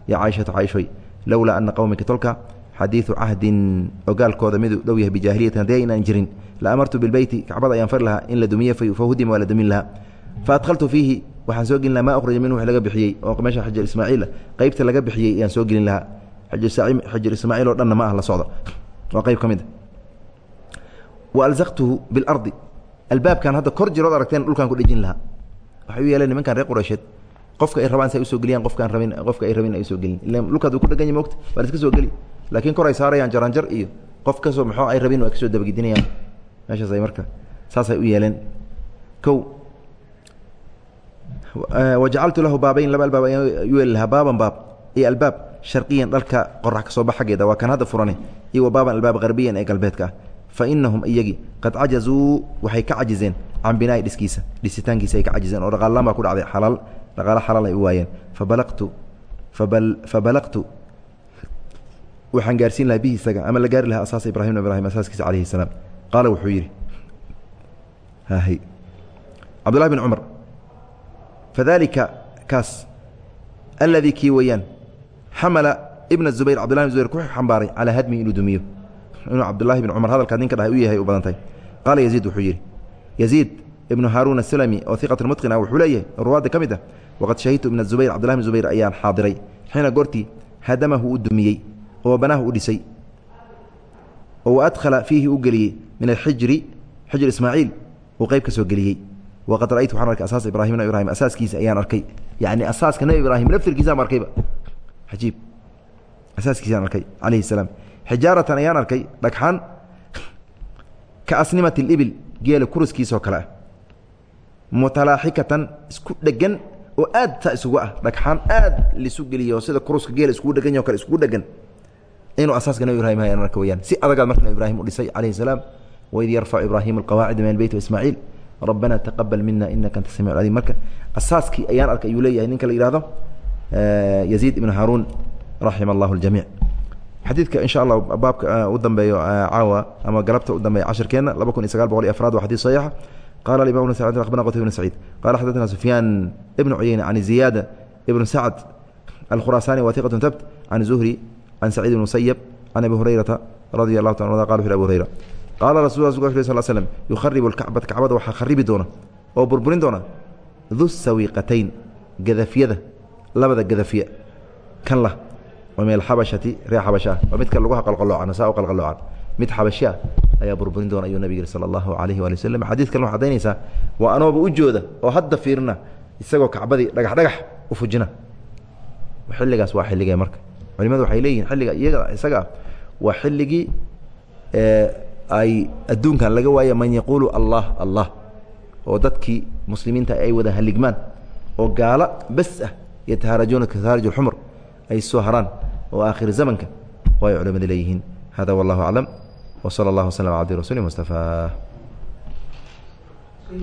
يا cائشhaةu cائشhoy lowlaa أنa qومika tolka xadiiu cahdin ogaalkooda midu dhow yahay bijaahiliyatin haddii aynaan jirin la amartu bilbeyti kacbada ayaan fari lahaa in la dumiye fahudima waa la dumin lahaa. Faadhaltu fiihi waxaan soo gelin laha ma akrija minhu laga bixiyey oo meesha xajar ismaaciila ah, qeybta laga bixiyey ayaan soo gelin lahaa. Xajar ismaaciil oo dhanna ma ah la socda waa qeyb ka mid a wa alzaqtuhu bilardi albaabkan hadda kor jirood aragteen dhulkaan ku dhejin lahaa. Waxay u yeeleen nimankan reer qureysheed qofka ay rabaan si ay u soo geliyaan qofkaan rabin qofka ay rabin ay u soo gelin. Ila dhulkaad uu ku dhegan yahay moogta waa la iska soo geli laakiin kor ay saarayaan jaranjar iyo qof ka soo maxoo ay rabin waa ka soo dabagedinayaan meeshaas ay marka saasay u yeeleen. Kow wajacaltu lahu baabayn laba albaab ayaan yeeli lahaa. Baaban baab iyo albaab sharqiyan dhalka qorax ka soo bax xaggeeda waa kan hadda furane iyo wa baaban albaab harbiyan ee galbeedka ah. Fa inahum iyagii qad cajazuu waxay ka cajizeen can binaa'i dhiskiisa. Dhisitaankiisa ay ka cajizeen oo dhaqaalaan baa ku dhacday xalaal dhaqaalo xalaal ay u waayeen. Fabalaqtu fabal fabalaqtu waxaan gaarsiin lahaa bihi ama la gaari lahaa asaas ibrahim ibrahim asaaskiisa calayhi salaam. Qaala wuxuu yidhi cabdullahi bin cumar fadalika kaas aladii kii weeyaan xamala ibna zubayr cbdullahi bin zubayr ku xambaaray calaa hadmihi inuu dumiyo. Inuu cabdullaahi bin cumar hadalkaa ninka dhahay u yahay u badantahay qaala yaziid wuxuu yidhi yaziid ibnu haaruun asulami oo iqat mutqin wuxuu leeyahay ruwaadda ka mid ah waqad shahidtu ibna zubayr cabdullahi bin zubayr ayaan xaadiray xiina goortii hadamahu u dumiyey oo banaahu u dhisay. Oo adkhala fiihi u geliyey min alxijri xijr ismaaciil uu qeyb ka soo geliyey. Waqad ra'aytu waxaan arkay asaas ibrahim nabi ibrahim asaaskiisa ayaan arkay. Yacni asaaska nebi ibraahim laftirkiisaan arkayba. Cajiib. Asaaskiisaan arkay calayhi salaam. Xijaaratan ayaan arkay dhagxaan ka asnimati libil geela kuriskiisoo kale ah. Mutalaaxikatan isku dhegan oo aad saa isugu ah dhagxaan aad lisu geliyo sida kuruska geela iskugu dhegan yao kale iskugu dhegan inuu asaaska nabi ibrahim hayaan marka weyaan si adagaad marka nabi ibrahim u dhisay calayhi salaam waid yarfacu ibraahim alqawaacida min albeyt waismaaciil rabbana taqabal mina inaka anta samic caliim marka asaaskii ayaan arkay ayuu leeyahay ninka la yihahdo yaziid ibn haaruun raxima allahu ljamiic xadiidka insha allah baabka u dambeeyo caawa ama galabta u dambeeya cashirkeenna laba kun iyo sagaal boqol iyo afraad waa xadis saxiixa qala alimam bn sacd akhbarna qtayba bn saciid qala xadaثna sufyaan ibn cuyeyne can ziyaada ibn sacd alkhurasani watiqat tabt can zuhri can saciid ibn musayab can abi hurayrata radia allahu ta fi abu hurayra qaala rasul sal slm yukharibu lkacbata kacbada waxaa kharibi doona oo burburin doona du sawiiqatayn gadafyada labada gadafya kan lah oo min alxabashati reer xabasha ah waa midka laguha qalqaloocan saa u qalqaloocan mid xabashi ah ayaa burburin doona ayuu nabig yihi sala allahu alayhi waali waslm xadiid kale waxaa cadaynaysaa waa anooba u jooda oo hadda fiirina isagoo kacbadii dhagax dhagax u fujina xilligaas waa xilligee marka culimadu waxay leeyihiin xilliga iyaga isaga waa xilligii eh, ay adduunkan laga waaya man yaquulu allah allah oo dadkii muslimiinta ay wada haligmaan oo gaalo bes ah yatahaarajuuna kahaarij اlxumr ay soo haraan oo aakhir zamanka oo ay leeyihiin. Hada wallahu aclam w sala اllah waslm ala abdi rasuuli